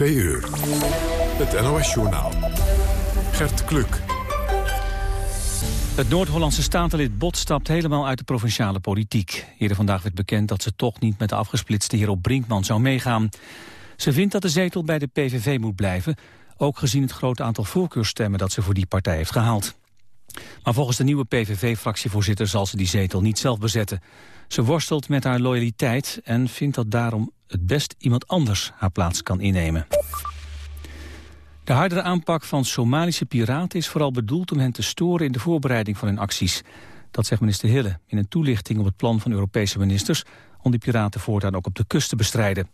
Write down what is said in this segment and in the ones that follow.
2 uur. Het NOS-journaal. Gert Kluk. Het Noord-Hollandse statenlid Bot stapt helemaal uit de provinciale politiek. Eerder vandaag werd bekend dat ze toch niet met de afgesplitste heer op Brinkman zou meegaan. Ze vindt dat de zetel bij de PVV moet blijven, ook gezien het grote aantal voorkeurstemmen dat ze voor die partij heeft gehaald. Maar volgens de nieuwe PVV-fractievoorzitter zal ze die zetel niet zelf bezetten. Ze worstelt met haar loyaliteit en vindt dat daarom het best iemand anders haar plaats kan innemen. De hardere aanpak van Somalische piraten is vooral bedoeld om hen te storen in de voorbereiding van hun acties. Dat zegt minister Hille in een toelichting op het plan van Europese ministers om die piraten voortaan ook op de kust te bestrijden.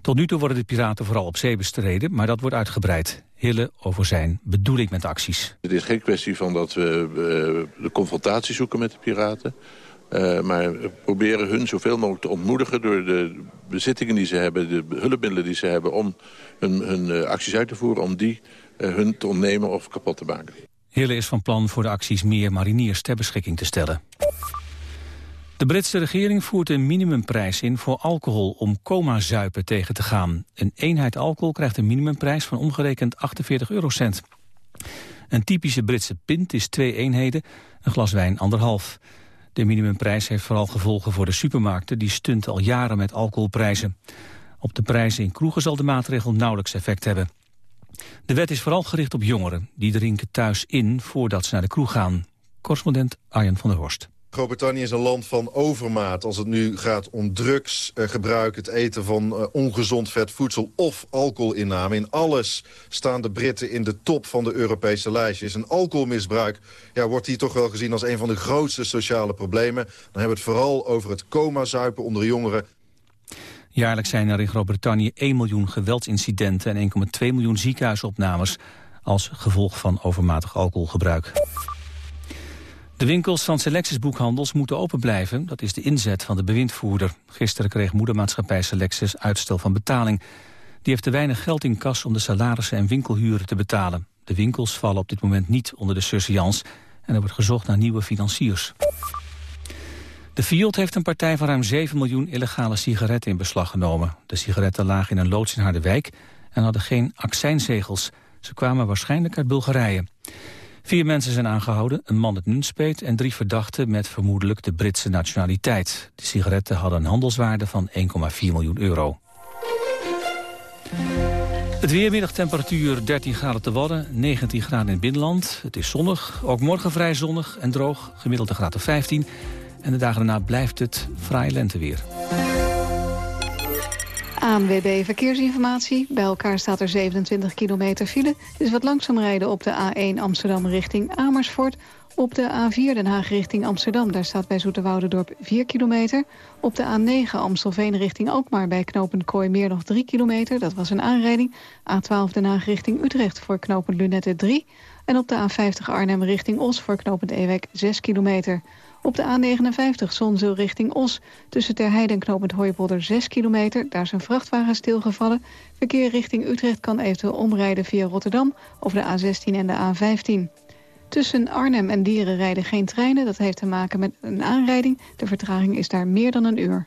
Tot nu toe worden de piraten vooral op zee bestreden, maar dat wordt uitgebreid. Hille over zijn bedoeling met acties. Het is geen kwestie van dat we uh, de confrontatie zoeken met de piraten. Uh, maar proberen hun zoveel mogelijk te ontmoedigen... door de bezittingen die ze hebben, de hulpmiddelen die ze hebben... om hun, hun uh, acties uit te voeren, om die hun te ontnemen of kapot te maken. Hille is van plan voor de acties meer mariniers ter beschikking te stellen. De Britse regering voert een minimumprijs in voor alcohol om coma-zuipen tegen te gaan. Een eenheid alcohol krijgt een minimumprijs van omgerekend 48 eurocent. Een typische Britse pint is twee eenheden, een glas wijn anderhalf. De minimumprijs heeft vooral gevolgen voor de supermarkten... die stunten al jaren met alcoholprijzen. Op de prijzen in kroegen zal de maatregel nauwelijks effect hebben. De wet is vooral gericht op jongeren. Die drinken thuis in voordat ze naar de kroeg gaan. Correspondent Arjen van der Horst. Groot-Brittannië is een land van overmaat. Als het nu gaat om drugsgebruik, het eten van uh, ongezond vet voedsel of alcoholinname. In alles staan de Britten in de top van de Europese lijstjes. En alcoholmisbruik ja, wordt hier toch wel gezien als een van de grootste sociale problemen. Dan hebben we het vooral over het coma-zuipen onder jongeren. Jaarlijks zijn er in Groot-Brittannië 1 miljoen geweldsincidenten en 1,2 miljoen ziekenhuisopnames als gevolg van overmatig alcoholgebruik. De winkels van Selectis Boekhandels moeten open blijven. Dat is de inzet van de bewindvoerder. Gisteren kreeg moedermaatschappij Selectis uitstel van betaling. Die heeft te weinig geld in kas om de salarissen en winkelhuren te betalen. De winkels vallen op dit moment niet onder de surveillance... en er wordt gezocht naar nieuwe financiers. De Fiat heeft een partij van ruim 7 miljoen illegale sigaretten in beslag genomen. De sigaretten lagen in een loods in Harderwijk en hadden geen accijnzegels. Ze kwamen waarschijnlijk uit Bulgarije. Vier mensen zijn aangehouden, een man uit Nunspeet en drie verdachten met vermoedelijk de Britse nationaliteit. De sigaretten hadden een handelswaarde van 1,4 miljoen euro. Het weermiddagtemperatuur 13 graden te Wadden, 19 graden in het binnenland. Het is zonnig, ook morgen vrij zonnig en droog, gemiddelde graad 15. En de dagen daarna blijft het fraai lenteweer. ANWB Verkeersinformatie. Bij elkaar staat er 27 kilometer file. Het is wat langzaam rijden op de A1 Amsterdam richting Amersfoort. Op de A4 Den Haag richting Amsterdam. Daar staat bij Zoeterwoudendorp 4 kilometer. Op de A9 Amstelveen richting Alkmaar bij knooppunt Kooimeer nog 3 kilometer. Dat was een aanrijding. A12 Den Haag richting Utrecht voor knooppunt Lunette 3. En op de A50 Arnhem richting Os voor knooppunt Ewek 6 kilometer. Op de A59 Zonzeel richting Os. Tussen Terheide en knooppunt Hooipolder 6 kilometer. Daar is een vrachtwagen stilgevallen. Verkeer richting Utrecht kan eventueel omrijden via Rotterdam... over de A16 en de A15. Tussen Arnhem en Dieren rijden geen treinen. Dat heeft te maken met een aanrijding. De vertraging is daar meer dan een uur.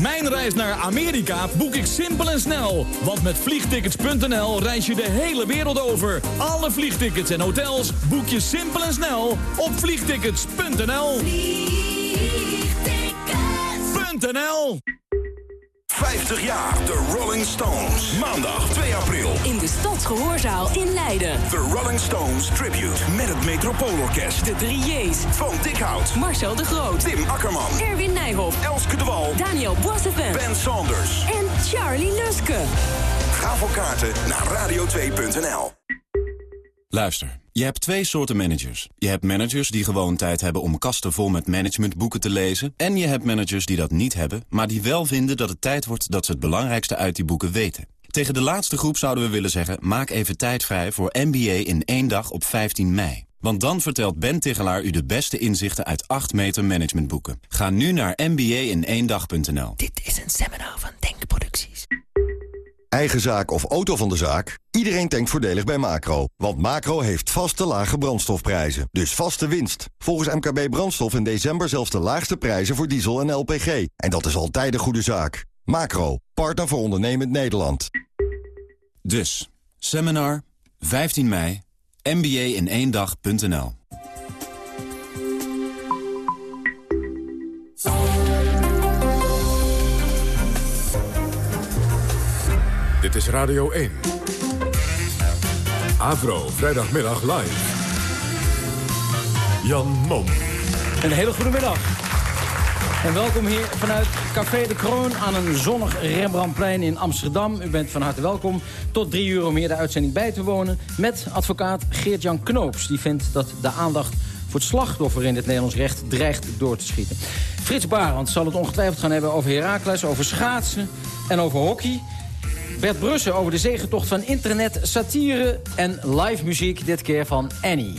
Mijn reis naar Amerika boek ik simpel en snel. Want met vliegtickets.nl reis je de hele wereld over. Alle vliegtickets en hotels boek je simpel en snel op vliegtickets.nl. Vliegtickets.nl 50 jaar The Rolling Stones. Maandag 2 april. In de Stadsgehoorzaal in Leiden. The Rolling Stones Tribute. Met het Metropoolorkest. De drie J's. Van Dikhout. Marcel de Groot. Tim Akkerman. Erwin Nijhoff. Elske de Wal. Daniel Boissevin. Ben Saunders. En Charlie Luske. Ga voor kaarten naar radio2.nl. Luister. Je hebt twee soorten managers. Je hebt managers die gewoon tijd hebben om kasten vol met managementboeken te lezen. En je hebt managers die dat niet hebben, maar die wel vinden dat het tijd wordt dat ze het belangrijkste uit die boeken weten. Tegen de laatste groep zouden we willen zeggen, maak even tijd vrij voor MBA in één dag op 15 mei. Want dan vertelt Ben Tigelaar u de beste inzichten uit 8 meter managementboeken. Ga nu naar mba-in-één-dag.nl. Dit is een seminar van Denkproducties. Eigen zaak of auto van de zaak? Iedereen denkt voordelig bij Macro. Want Macro heeft vaste lage brandstofprijzen. Dus vaste winst. Volgens MKB Brandstof in december zelfs de laagste prijzen voor diesel en LPG. En dat is altijd een goede zaak. Macro, partner voor ondernemend Nederland. Dus, seminar, 15 mei, mba-in-één-dag.nl. Dit is Radio 1. Avro, vrijdagmiddag live. Jan Mom. Een hele goede middag. En welkom hier vanuit Café de Kroon aan een zonnig Rembrandtplein in Amsterdam. U bent van harte welkom tot drie uur om hier de uitzending bij te wonen... met advocaat Geert-Jan Knoops. Die vindt dat de aandacht voor het slachtoffer in het Nederlands recht dreigt door te schieten. Frits Barend zal het ongetwijfeld gaan hebben over Heracles, over schaatsen en over hockey... Bert Brussen over de zegentocht van internet, satire en live muziek. Dit keer van Annie.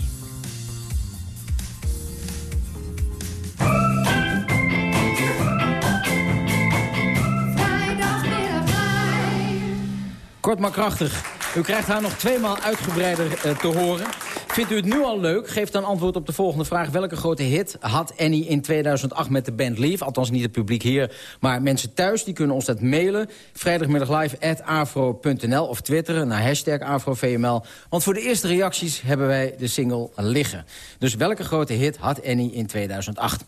Kort maar krachtig. U krijgt haar nog tweemaal uitgebreider uh, te horen. Vindt u het nu al leuk? Geef dan antwoord op de volgende vraag. Welke grote hit had Annie in 2008 met de band Leave? Althans niet het publiek hier, maar mensen thuis. Die kunnen ons dat mailen. Vrijdagmiddag live of twitteren naar hashtag AfroVML. Want voor de eerste reacties hebben wij de single liggen. Dus welke grote hit had Annie in 2008?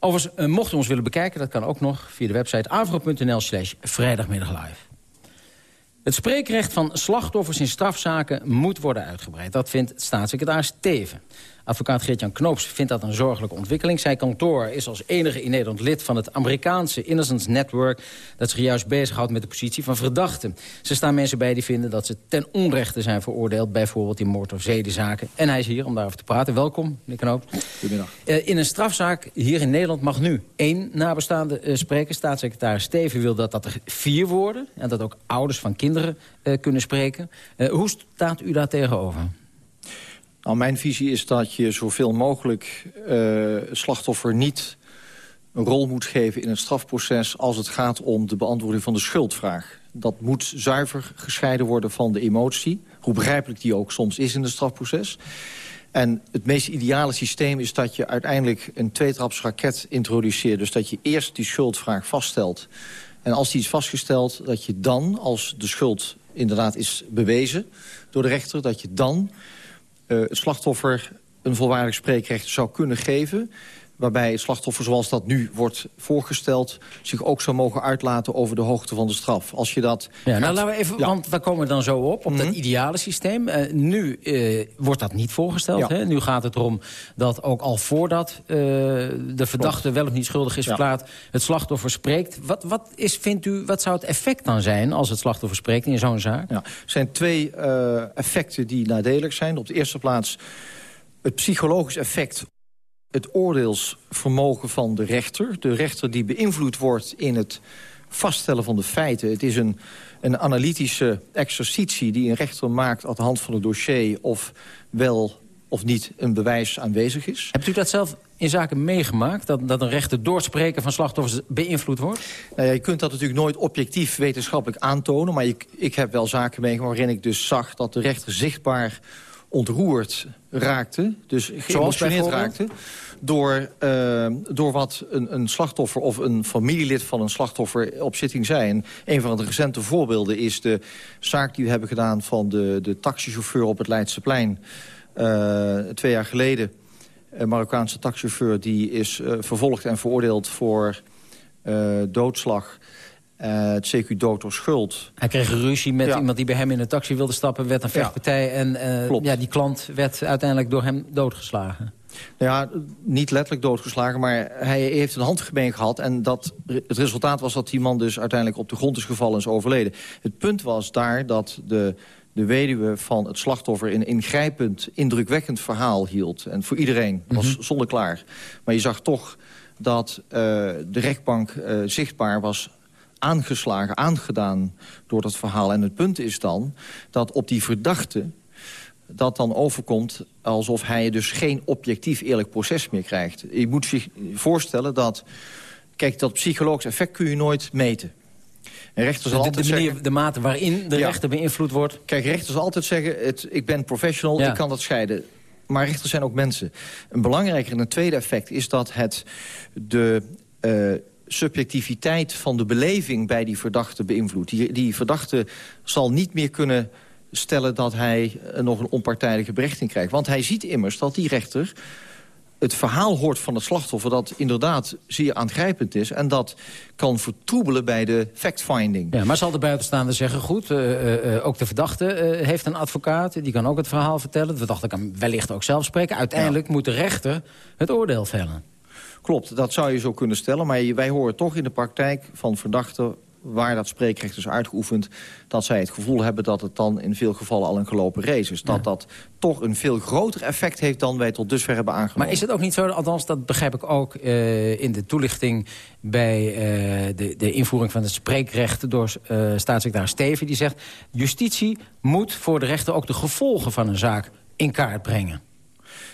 Overigens, uh, mocht u ons willen bekijken, dat kan ook nog via de website afro.nl slash vrijdagmiddag live. Het spreekrecht van slachtoffers in strafzaken moet worden uitgebreid. Dat vindt staatssecretaris Teven. Advocaat Geert-Jan Knoops vindt dat een zorgelijke ontwikkeling. Zijn kantoor is als enige in Nederland lid van het Amerikaanse Innocence Network... dat zich juist bezighoudt met de positie van verdachten. Ze staan mensen bij die vinden dat ze ten onrechte zijn veroordeeld... bijvoorbeeld in moord- of zedenzaken. En hij is hier om daarover te praten. Welkom, meneer Knoops. Goedemiddag. Uh, in een strafzaak hier in Nederland mag nu één nabestaande uh, spreken. Staatssecretaris Steven wil dat dat er vier worden... en dat ook ouders van kinderen uh, kunnen spreken. hoe staat u daar tegenover? Nou, mijn visie is dat je zoveel mogelijk uh, slachtoffer niet een rol moet geven in het strafproces... als het gaat om de beantwoording van de schuldvraag. Dat moet zuiver gescheiden worden van de emotie. Hoe begrijpelijk die ook soms is in het strafproces. En het meest ideale systeem is dat je uiteindelijk een tweetrapsraket introduceert. Dus dat je eerst die schuldvraag vaststelt. En als die is vastgesteld, dat je dan, als de schuld inderdaad is bewezen door de rechter... dat je dan het slachtoffer een volwaardig spreekrecht zou kunnen geven waarbij het slachtoffer, zoals dat nu wordt voorgesteld... zich ook zou mogen uitlaten over de hoogte van de straf. Als je dat... Ja, nou laten we even, ja. want daar komen we dan zo op, op mm -hmm. dat ideale systeem. Uh, nu uh, wordt dat niet voorgesteld. Ja. Hè? Nu gaat het erom dat ook al voordat uh, de verdachte wel of niet schuldig is ja. verklaard... het slachtoffer spreekt. Wat, wat, is, vindt u, wat zou het effect dan zijn als het slachtoffer spreekt in zo'n zaak? Ja, er zijn twee effecten die nadelig zijn. Op de eerste plaats het psychologisch effect het oordeelsvermogen van de rechter. De rechter die beïnvloed wordt in het vaststellen van de feiten. Het is een, een analytische exercitie die een rechter maakt... aan de hand van het dossier of wel of niet een bewijs aanwezig is. Hebt u dat zelf in zaken meegemaakt? Dat, dat een rechter door het spreken van slachtoffers beïnvloed wordt? Nou ja, je kunt dat natuurlijk nooit objectief wetenschappelijk aantonen... maar ik, ik heb wel zaken meegemaakt waarin ik dus zag... dat de rechter zichtbaar ontroerd raakte, dus geëmotioneerd raakte... Door, uh, door wat een, een, slachtoffer of een familielid van een slachtoffer op zitting zei. En een van de recente voorbeelden is de zaak die we hebben gedaan... van de, de taxichauffeur op het Leidseplein uh, twee jaar geleden. Een Marokkaanse taxichauffeur die is uh, vervolgd en veroordeeld voor doodslag... Uh, het CQ dood door schuld. Hij kreeg een ruzie met ja. iemand die bij hem in een taxi wilde stappen. werd een vechtpartij ja. en uh, ja, die klant werd uiteindelijk door hem doodgeslagen. Nou ja, niet letterlijk doodgeslagen, maar hij heeft een handgemeen gehad. En dat, het resultaat was dat die man dus uiteindelijk op de grond is gevallen en is overleden. Het punt was daar dat de de weduwe van het slachtoffer... een ingrijpend, indrukwekkend verhaal hield. En voor iedereen was zonder klaar. Maar je zag toch dat eh, de rechtbank eh, zichtbaar was aangeslagen, aangedaan door dat verhaal. En het punt is dan dat op die verdachte dat dan overkomt alsof hij dus geen objectief eerlijk proces meer krijgt. Je moet zich voorstellen dat... Kijk, dat psychologisch effect kun je nooit meten. En zal De, altijd de, manier, zeggen... de mate waarin de Ja. rechter beïnvloed wordt. Kijk, rechters zal altijd zeggen, het, ik ben professional, Ja. ik kan dat scheiden. Maar rechters zijn ook mensen. Een belangrijker en een tweede effect is dat het de eh, subjectiviteit van de beleving bij die verdachte beïnvloedt. Die, die verdachte zal niet meer kunnen stellen dat hij eh, nog een onpartijdige berechting krijgt. Want hij ziet immers dat die rechter het verhaal hoort van het slachtoffer... dat inderdaad zeer aangrijpend is... en dat kan vertroebelen bij de fact-finding. Ja, maar zal de buitenstaander zeggen, goed, eh, eh, ook de verdachte heeft een advocaat... die kan ook het verhaal vertellen. De verdachte kan wellicht ook zelf spreken. Uiteindelijk moet de rechter het oordeel vellen. Klopt, dat zou je zo kunnen stellen. Maar wij horen toch in de praktijk van verdachten waar dat spreekrecht is uitgeoefend... dat zij het gevoel hebben dat het dan in veel gevallen al een gelopen race is. Dat dat toch een veel groter effect heeft dan wij tot dusver hebben aangenomen. Maar is het ook niet zo, althans dat begrijp ik ook eh, in de toelichting... bij eh, de, de invoering van het spreekrecht door eh, staatssecretaris Steven... die zegt, justitie moet voor de rechter ook de gevolgen van een zaak in kaart brengen.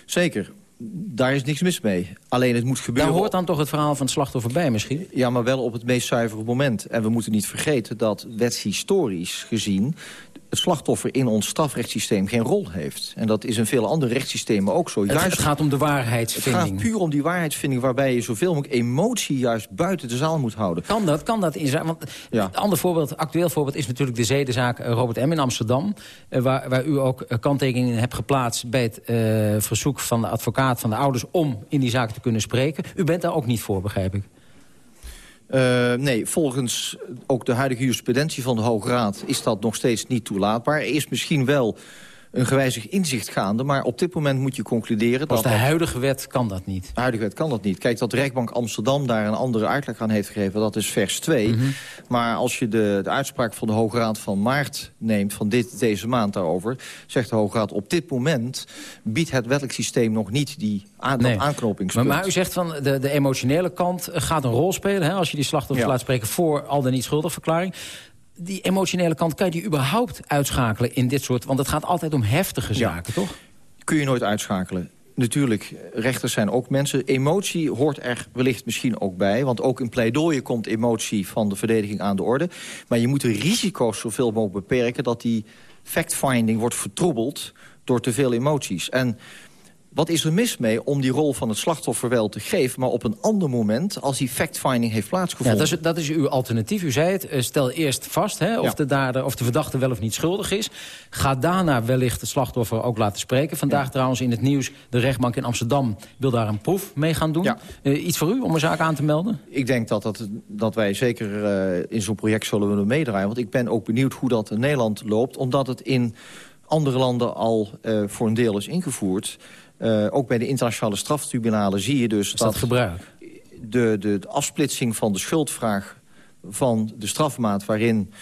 Zeker, daar is niks mis mee. Alleen het moet gebeuren... Daar hoort dan toch het verhaal van het slachtoffer bij misschien? Ja, maar wel op het meest zuivere moment. En we moeten niet vergeten dat wetshistorisch gezien... het slachtoffer in ons strafrechtssysteem geen rol heeft. En dat is in vele andere rechtssystemen ook zo. Het, het gaat om de Het waarheidsvinding. gaat puur om die waarheidsvinding... waarbij je zoveel mogelijk emotie juist buiten de zaal moet houden. Kan dat? Kan dat in? Want Ja. een ander voorbeeld, actueel voorbeeld is natuurlijk de zedenzaak eh, Robert M. in Amsterdam. eh, waar, waar u ook eh, kanttekeningen hebt geplaatst bij het verzoek van de advocaat van de ouders om in die zaak te kunnen spreken. U bent daar ook niet voor, begrijp ik. Eh, nee, volgens ook de huidige jurisprudentie van de Hoge Raad... is dat nog steeds niet toelaatbaar. Er is misschien wel een gewijzigd inzicht gaande... maar op dit moment moet je concluderen... Volgens dat de dat- huidige wet kan dat niet. De huidige wet kan dat niet. Kijk, dat de rechtbank Amsterdam daar een andere uitleg aan heeft gegeven... dat is vers 2. Mhm. Maar als je de, de uitspraak van de Hoge Raad van maart neemt... van dit, deze maand daarover, zegt de Hoge Raad... op dit moment biedt het wettelijk systeem nog niet die aan, dat Nee. Maar, aanknopingspunt. maar u zegt van de, de emotionele kant eh, gaat een rol spelen... Hè, als je die slachtoffers Ja. laat spreken voor al dan niet schuldig verklaring. Die emotionele kant, kan je die überhaupt uitschakelen in dit soort... want het gaat altijd om heftige Ja. zaken, toch? kun je nooit uitschakelen. Natuurlijk, rechters zijn ook mensen. Emotie hoort er wellicht misschien ook bij. Want ook in pleidooien komt emotie van de verdediging aan de orde. Maar je moet de risico's zoveel mogelijk beperken... dat die fact-finding wordt vertroebeld door te veel emoties. En wat is er mis mee om die rol van het slachtoffer wel te geven... maar op een ander moment als die fact-finding heeft Ja, plaatsgevonden? dat, is, dat is uw alternatief. U zei het, eh, stel eerst vast hè, of, Ja. de dader, of de verdachte wel of niet schuldig is. Ga daarna wellicht het slachtoffer ook laten spreken. Vandaag trouwens in het nieuws, de rechtbank in Amsterdam... wil daar een proef mee gaan doen. Ja. Eh, iets voor u om een zaak aan te melden? Ik denk dat, dat, dat wij zeker eh, in zo'n project zullen willen meedraaien. Want ik ben ook benieuwd hoe dat in Nederland loopt. Omdat het in andere landen al voor een deel is ingevoerd. Eh, ook bij de internationale straftribunalen zie je dus Is dat gebruik? de, de, de afsplitsing van de schuldvraag van de strafmaat... waarin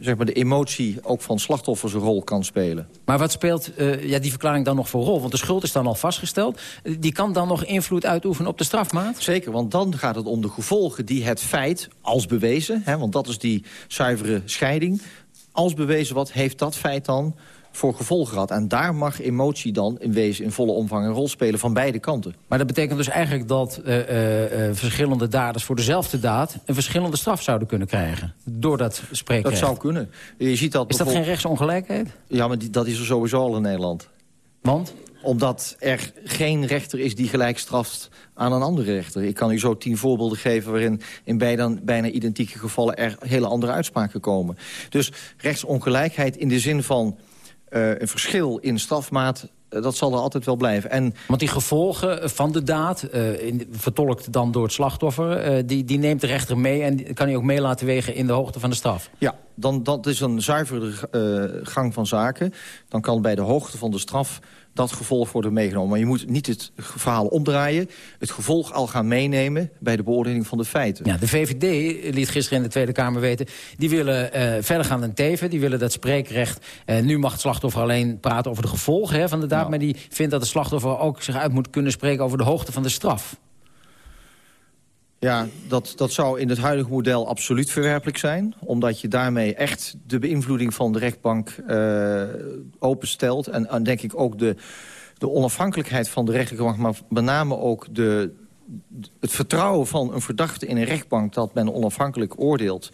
zeg maar, de emotie ook van slachtoffers een rol kan spelen. Maar wat speelt eh, ja, die verklaring dan nog voor rol? Want de schuld is dan al vastgesteld. Die kan dan nog invloed uitoefenen op de strafmaat? Zeker, want dan gaat het om de gevolgen die het feit, als bewezen... Hè, want dat is die zuivere scheiding... als bewezen, wat heeft dat feit dan voor gevolgen gehad? En daar mag emotie dan in wezen in volle omvang een rol spelen van beide kanten. Maar dat betekent dus eigenlijk dat eh, eh, eh, verschillende daders voor dezelfde daad... een verschillende straf zouden kunnen krijgen. Door dat spreekrecht. Dat zou kunnen. Je ziet dat Is dat geen rechtsongelijkheid? Ja, maar die, dat is er sowieso al in Nederland. Want? Omdat er geen rechter is die gelijk straft aan een andere rechter. Ik kan u zo tien voorbeelden geven waarin in bijna, bijna identieke gevallen er hele andere uitspraken komen. Dus rechtsongelijkheid in de zin van eh, een verschil in strafmaat, eh, dat zal er altijd wel blijven. En Want die gevolgen van de daad, eh, in, vertolkt dan door het slachtoffer... die, die neemt de rechter mee en kan hij ook mee laten wegen in de hoogte van de straf. Ja, dan dat is een zuivere uh, gang van zaken. Dan kan bij de hoogte van de straf dat gevolg worden meegenomen. Maar je moet niet het verhaal omdraaien. Het gevolg al gaan meenemen bij de beoordeling van de feiten. Ja, de VVD liet gisteren in de Tweede Kamer weten... die willen uh, verder gaan dan Teven. Die willen dat spreekrecht... Uh, nu mag het slachtoffer alleen praten over de gevolgen hè, van de daad... Nou. maar die vindt dat de slachtoffer ook zich uit moet kunnen spreken... over de hoogte van de straf. Ja, dat, dat zou in het huidige model absoluut verwerpelijk zijn. Omdat je daarmee echt de beïnvloeding van de rechtbank uh, openstelt. En, en denk ik ook de, de onafhankelijkheid van de macht... maar met name ook de, het vertrouwen van een verdachte in een rechtbank... dat men onafhankelijk oordeelt,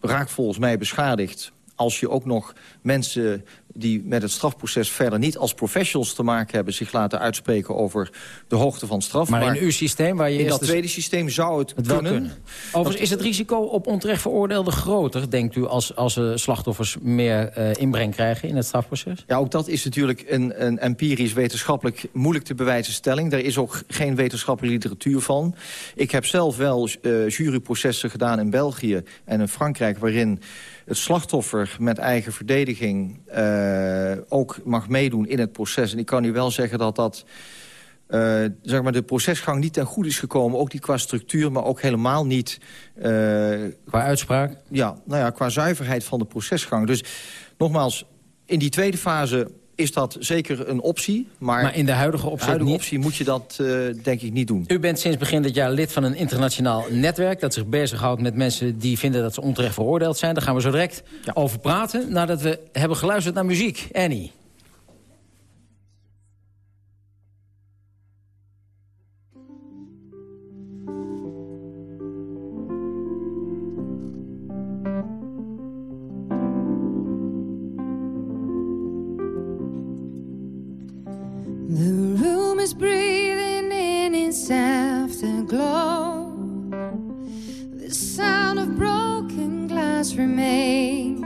raakt volgens mij beschadigd als je ook nog mensen die met het strafproces verder niet als professionals te maken hebben... zich laten uitspreken over de hoogte van straf. Maar, in uw systeem, waar je In dat tweede systeem zou het, het kunnen. kunnen. Overigens is het risico op onterecht veroordeelden groter, denkt u... als, als uh, slachtoffers meer uh, inbreng krijgen in het strafproces? Ja, ook dat is natuurlijk een, een empirisch wetenschappelijk moeilijk te bewijzen stelling. Daar is ook geen wetenschappelijke literatuur van. Ik heb zelf wel uh, juryprocessen gedaan in België en in Frankrijk... waarin het slachtoffer met eigen verdediging uh, ook mag meedoen in het proces. En ik kan u wel zeggen dat dat... Uh, zeg maar de procesgang niet ten goede is gekomen. Ook niet qua structuur, maar ook helemaal niet... Uh, qua uitspraak? Ja, nou ja, qua zuiverheid van de procesgang. Dus nogmaals, in die tweede fase is dat zeker een optie. Maar, maar in de huidige optie, huidige optie moet je dat uh, denk ik niet doen. U bent sinds begin dit jaar lid van een internationaal netwerk... dat zich bezighoudt met mensen die vinden dat ze onterecht veroordeeld zijn. Daar gaan we zo direct ja. over praten nadat we hebben geluisterd naar muziek. Annie. Is breathing in its afterglow. The sound of broken glass remains.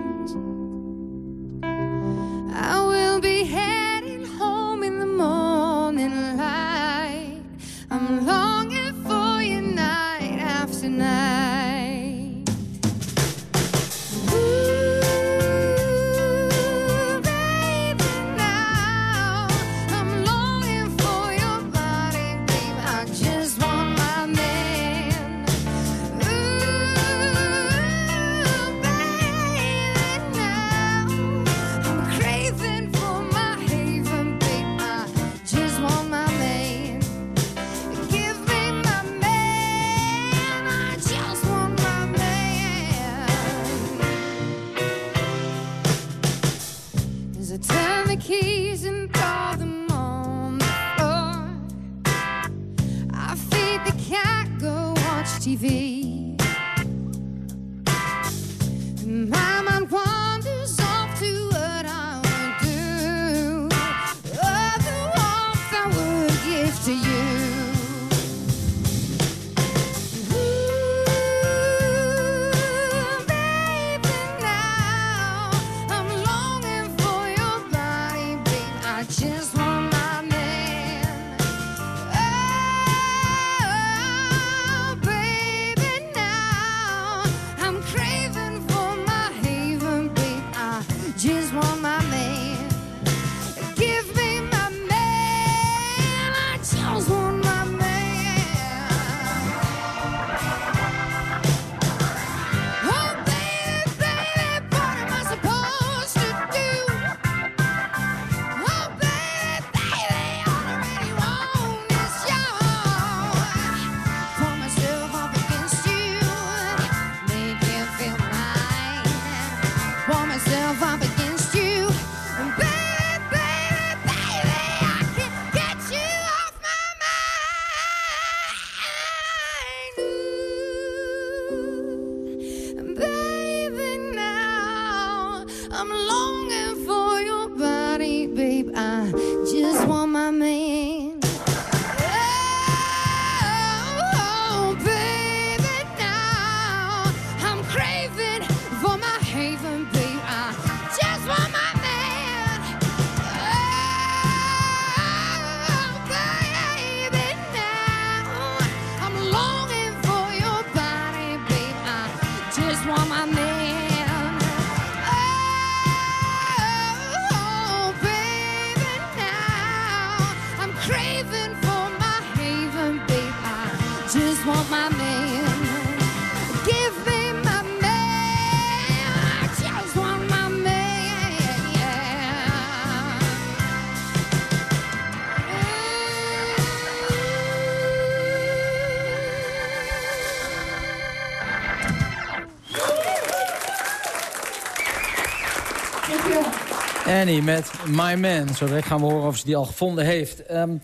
Annie met My Man. Zo direct gaan we horen of ze die al gevonden heeft. Um,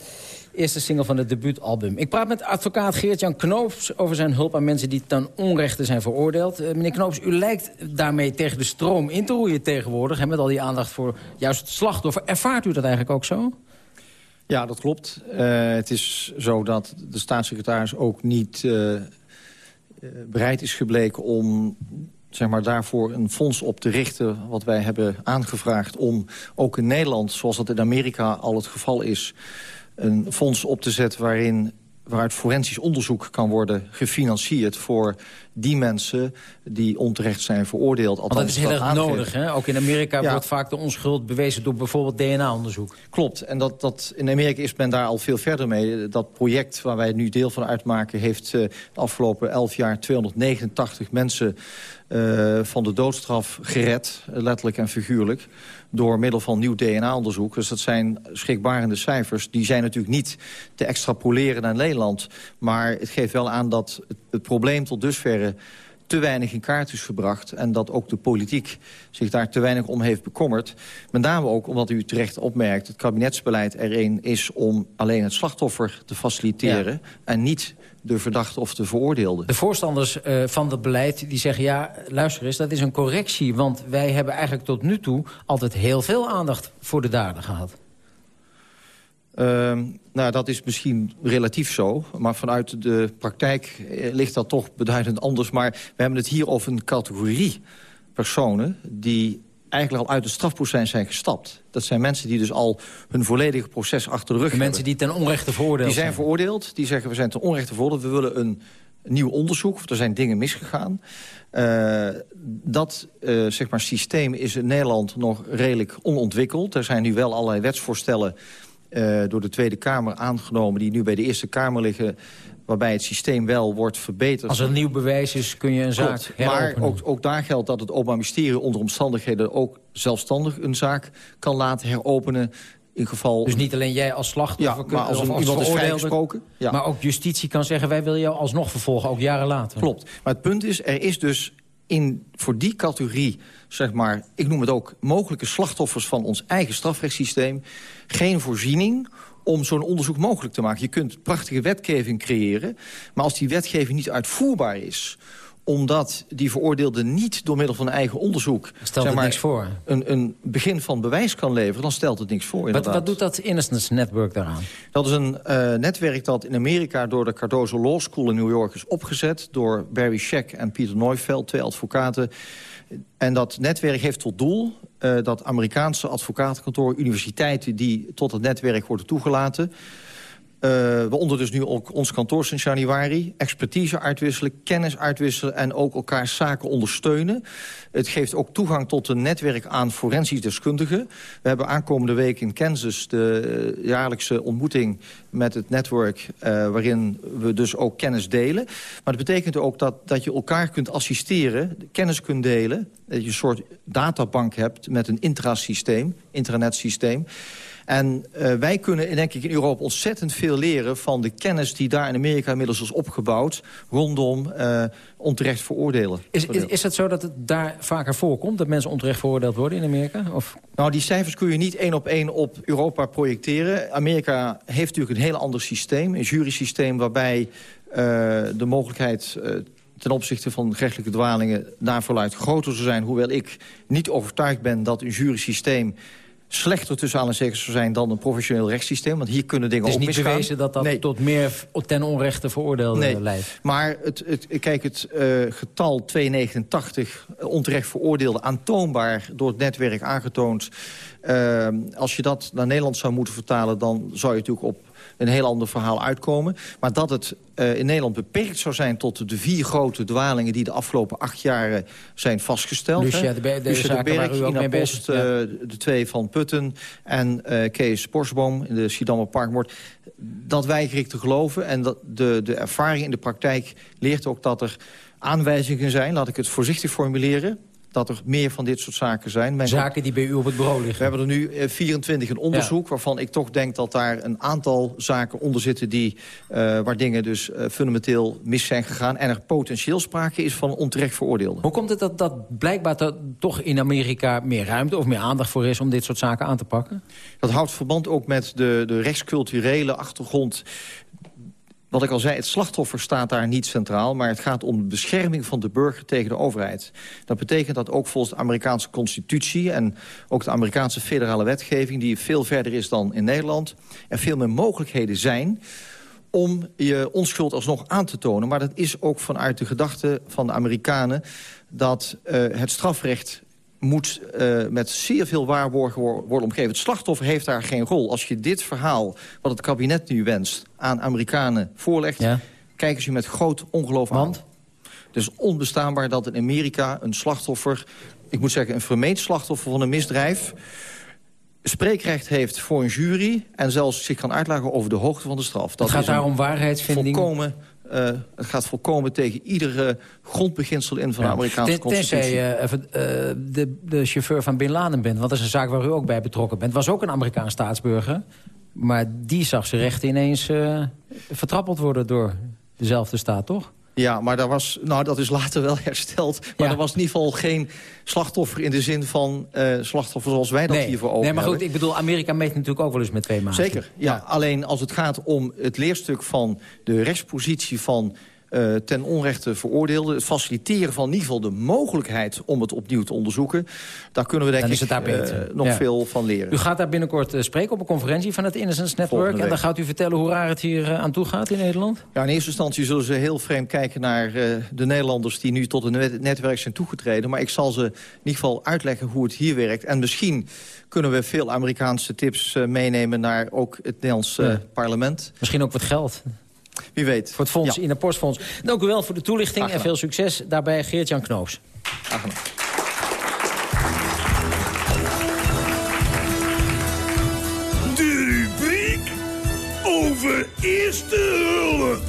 eerste single van het debuutalbum. Ik praat met advocaat Geert-Jan Knoops over zijn hulp aan mensen die ten onrechte zijn veroordeeld. Uh, meneer Knoops, u lijkt daarmee tegen de stroom in te roeien tegenwoordig. Hè, met al die aandacht voor juist het slachtoffer. Ervaart u dat eigenlijk ook zo? Ja, dat klopt. Uh, het is zo dat de staatssecretaris ook niet uh, bereid is gebleken om zeg maar, daarvoor een fonds op te richten... wat wij hebben aangevraagd om ook in Nederland, zoals dat in Amerika al het geval is... een fonds op te zetten waarin waaruit forensisch onderzoek kan worden gefinancierd... voor die mensen die onterecht zijn veroordeeld. Althans, dat is heel erg nodig, hè? Ook in Amerika wordt vaak de onschuld bewezen door bijvoorbeeld DNA-onderzoek. Klopt, en dat, dat, in Amerika is men daar al veel verder mee. Dat project waar wij nu deel van uitmaken... heeft uh, de afgelopen elf jaar 289 mensen uh, van de doodstraf gered, letterlijk en figuurlijk door middel van nieuw DNA-onderzoek. Dus dat zijn schrikbarende cijfers. Die zijn natuurlijk niet te extrapoleren naar Nederland. Maar het geeft wel aan dat het, het probleem tot dusverre te weinig in kaart is gebracht... en dat ook de politiek zich daar te weinig om heeft bekommerd. Met name ook omdat u terecht opmerkt... het kabinetsbeleid erin is om alleen het slachtoffer te faciliteren... en niet de verdachte of de veroordeelde. De voorstanders uh, van dat beleid die zeggen... ja, luister eens, dat is een correctie. Want wij hebben eigenlijk tot nu toe altijd heel veel aandacht voor de dader gehad. Uh, nou, dat is misschien relatief zo. Maar vanuit de praktijk eh, ligt dat toch beduidend anders. Maar we hebben het hier over een categorie personen... die eigenlijk al uit het strafproces zijn gestapt. Dat zijn mensen die dus al hun volledige proces achter de rug de hebben. Mensen die ten onrechte veroordeeld Die zijn veroordeeld, die zeggen we zijn ten onrechte veroordeeld. We willen een nieuw onderzoek, of er zijn dingen misgegaan. Uh, dat uh, zeg maar, systeem is in Nederland nog redelijk onontwikkeld. Er zijn nu wel allerlei wetsvoorstellen uh, door de Tweede Kamer aangenomen... die nu bij de Eerste Kamer liggen waarbij het systeem wel wordt verbeterd. Als er nieuw bewijs is, kun je een zaak heropenen. Maar ook, ook, daar geldt dat het Openbaar Ministerie onder omstandigheden... ook zelfstandig een zaak kan laten heropenen. In geval... Dus niet alleen jij als slachtoffer, ja, maar als, als iemand is vrijgesproken. Ja. Maar ook justitie kan zeggen, wij willen jou alsnog vervolgen, ook jaren later. Klopt. Maar het punt is, er is dus in, voor die categorie, zeg maar, ik noem het ook... mogelijke slachtoffers van ons eigen strafrechtssysteem... geen voorziening om zo'n onderzoek mogelijk te maken. Je kunt prachtige wetgeving creëren, maar als die wetgeving niet uitvoerbaar is omdat die veroordeelde niet door middel van eigen onderzoek... Stelt zeg maar, niks voor. Een, een begin van bewijs kan leveren, dan stelt het niks voor. Wat, wat doet dat Innocence Network daaraan? Dat is een uh, netwerk dat in Amerika door de Cardozo Law School in New York is opgezet... door Barry Scheck en Pieter Neufeld, twee advocaten. En dat netwerk heeft tot doel uh, dat Amerikaanse advocatenkantoren, universiteiten... die tot het netwerk worden toegelaten... Uh, waaronder dus nu ook ons kantoor sinds januari. Expertise uitwisselen, kennis uitwisselen en ook elkaar zaken ondersteunen. Het geeft ook toegang tot een netwerk aan forensisch deskundigen. We hebben aankomende week in Kansas de jaarlijkse ontmoeting met het netwerk... Uh, waarin we dus ook kennis delen. Maar dat betekent ook dat, dat je elkaar kunt assisteren, kennis kunt delen... dat je een soort databank hebt met een intrasysteem, intranetsysteem... En uh, wij kunnen denk ik in Europa ontzettend veel leren... van de kennis die daar in Amerika inmiddels is opgebouwd... rondom uh, onterecht veroordelen. Is, is, is, het zo dat het daar vaker voorkomt... dat mensen onterecht veroordeeld worden in Amerika? Of? Nou, die cijfers kun je niet één op één op Europa projecteren. Amerika heeft natuurlijk een heel ander systeem. Een jurysysteem waarbij uh, de mogelijkheid ten opzichte van gerechtelijke dwalingen naar verluid groter zou zijn. Hoewel ik niet overtuigd ben dat een jurysysteem slechter tussen aanhalingstekens zou zijn dan een professioneel rechtssysteem. Want hier kunnen dingen ook misgaan. Het is niet bewezen dat dat tot meer ten onrechte veroordeelde nee. leidt. Maar het, het, kijk, het uh, getal 289 onterecht veroordeelde... aantoonbaar door het netwerk aangetoond... Uh, als je dat naar Nederland zou moeten vertalen... dan zou je natuurlijk op een heel ander verhaal uitkomen. Maar dat het uh, in Nederland beperkt zou zijn tot de vier grote dwalingen... die de afgelopen acht jaren zijn vastgesteld. Lucia de, de, Lucia de Berg, Ina Post, uh, de twee van Putten en uh, Kees Borsboom in de Schiedammer Parkmoord. Dat weiger ik te geloven. En dat de, de ervaring in de praktijk leert ook dat er aanwijzingen zijn... laat ik het voorzichtig formuleren dat er meer van dit soort zaken zijn. Mijn Zaken die bij u op het bureau liggen? We hebben er nu eh, 24 in onderzoek... waarvan ik toch denk dat daar een aantal zaken onder zitten... Die, eh, waar dingen dus eh, fundamenteel mis zijn gegaan... en er potentieel sprake is van onterecht veroordeelde. Hoe komt het dat, dat blijkbaar dat toch in Amerika meer ruimte... of meer aandacht voor is om dit soort zaken aan te pakken? Dat houdt verband ook met de, de rechtsculturele achtergrond wat ik al zei, het slachtoffer staat daar niet centraal... maar het gaat om de bescherming van de burger tegen de overheid. Dat betekent dat ook volgens de Amerikaanse constitutie... en ook de Amerikaanse federale wetgeving... die veel verder is dan in Nederland... er veel meer mogelijkheden zijn om je onschuld alsnog aan te tonen. Maar dat is ook vanuit de gedachte van de Amerikanen... dat uh, het strafrecht moet uh, met zeer veel waarborgen worden omgeven. Het slachtoffer heeft daar geen rol. Als je dit verhaal, wat het kabinet nu wenst, aan Amerikanen voorlegt... Ja. kijken ze met groot ongeloof aan. Dus onbestaanbaar dat in Amerika een slachtoffer... ik moet zeggen een vermeend slachtoffer van een misdrijf... spreekrecht heeft voor een jury... en zelfs zich kan uitlagen over de hoogte van de straf. Dat het gaat daar om waarheidsvinding? Volkomen uh, het gaat volkomen tegen iedere grondbeginsel in van de Amerikaanse constitutie. Tenzij je uh, de, de chauffeur van Bin Laden bent. Want dat is een zaak waar u ook bij betrokken bent. Was ook een Amerikaans staatsburger. Maar die zag zijn rechten ineens uh, vertrappeld worden door dezelfde staat, toch? Ja, maar daar was, nou, dat is later wel hersteld. Maar ja. er was in ieder geval geen slachtoffer in de zin van uh, slachtoffer zoals wij dat nee. hiervoor over Nee, maar goed, hebben. ik bedoel, Amerika meet natuurlijk ook wel eens met twee maanden. Zeker, ja. ja. Alleen als het gaat om het leerstuk van de rechtspositie van uh, ten onrechte veroordeelde. Het faciliteren van in ieder geval de mogelijkheid om het opnieuw te onderzoeken. Daar kunnen we denk Dan ik uh, nog ja. veel van leren. U gaat daar binnenkort uh, spreken op een conferentie van het Innocence Network. En dan gaat u vertellen hoe raar het hier aan toe gaat in Nederland? Ja, in eerste instantie zullen ze heel vreemd kijken naar de Nederlanders... die nu tot het netwerk zijn toegetreden. Maar ik zal ze in ieder geval uitleggen hoe het hier werkt. En misschien kunnen we veel Amerikaanse tips meenemen naar ook het Nederlandse ja. parlement. Misschien ook wat geld. Wie weet. Voor het fonds, ja. in het postfonds. Dank u wel voor de toelichting en veel succes daarbij Geert-Jan Knoops. De rubriek over eerste hulp.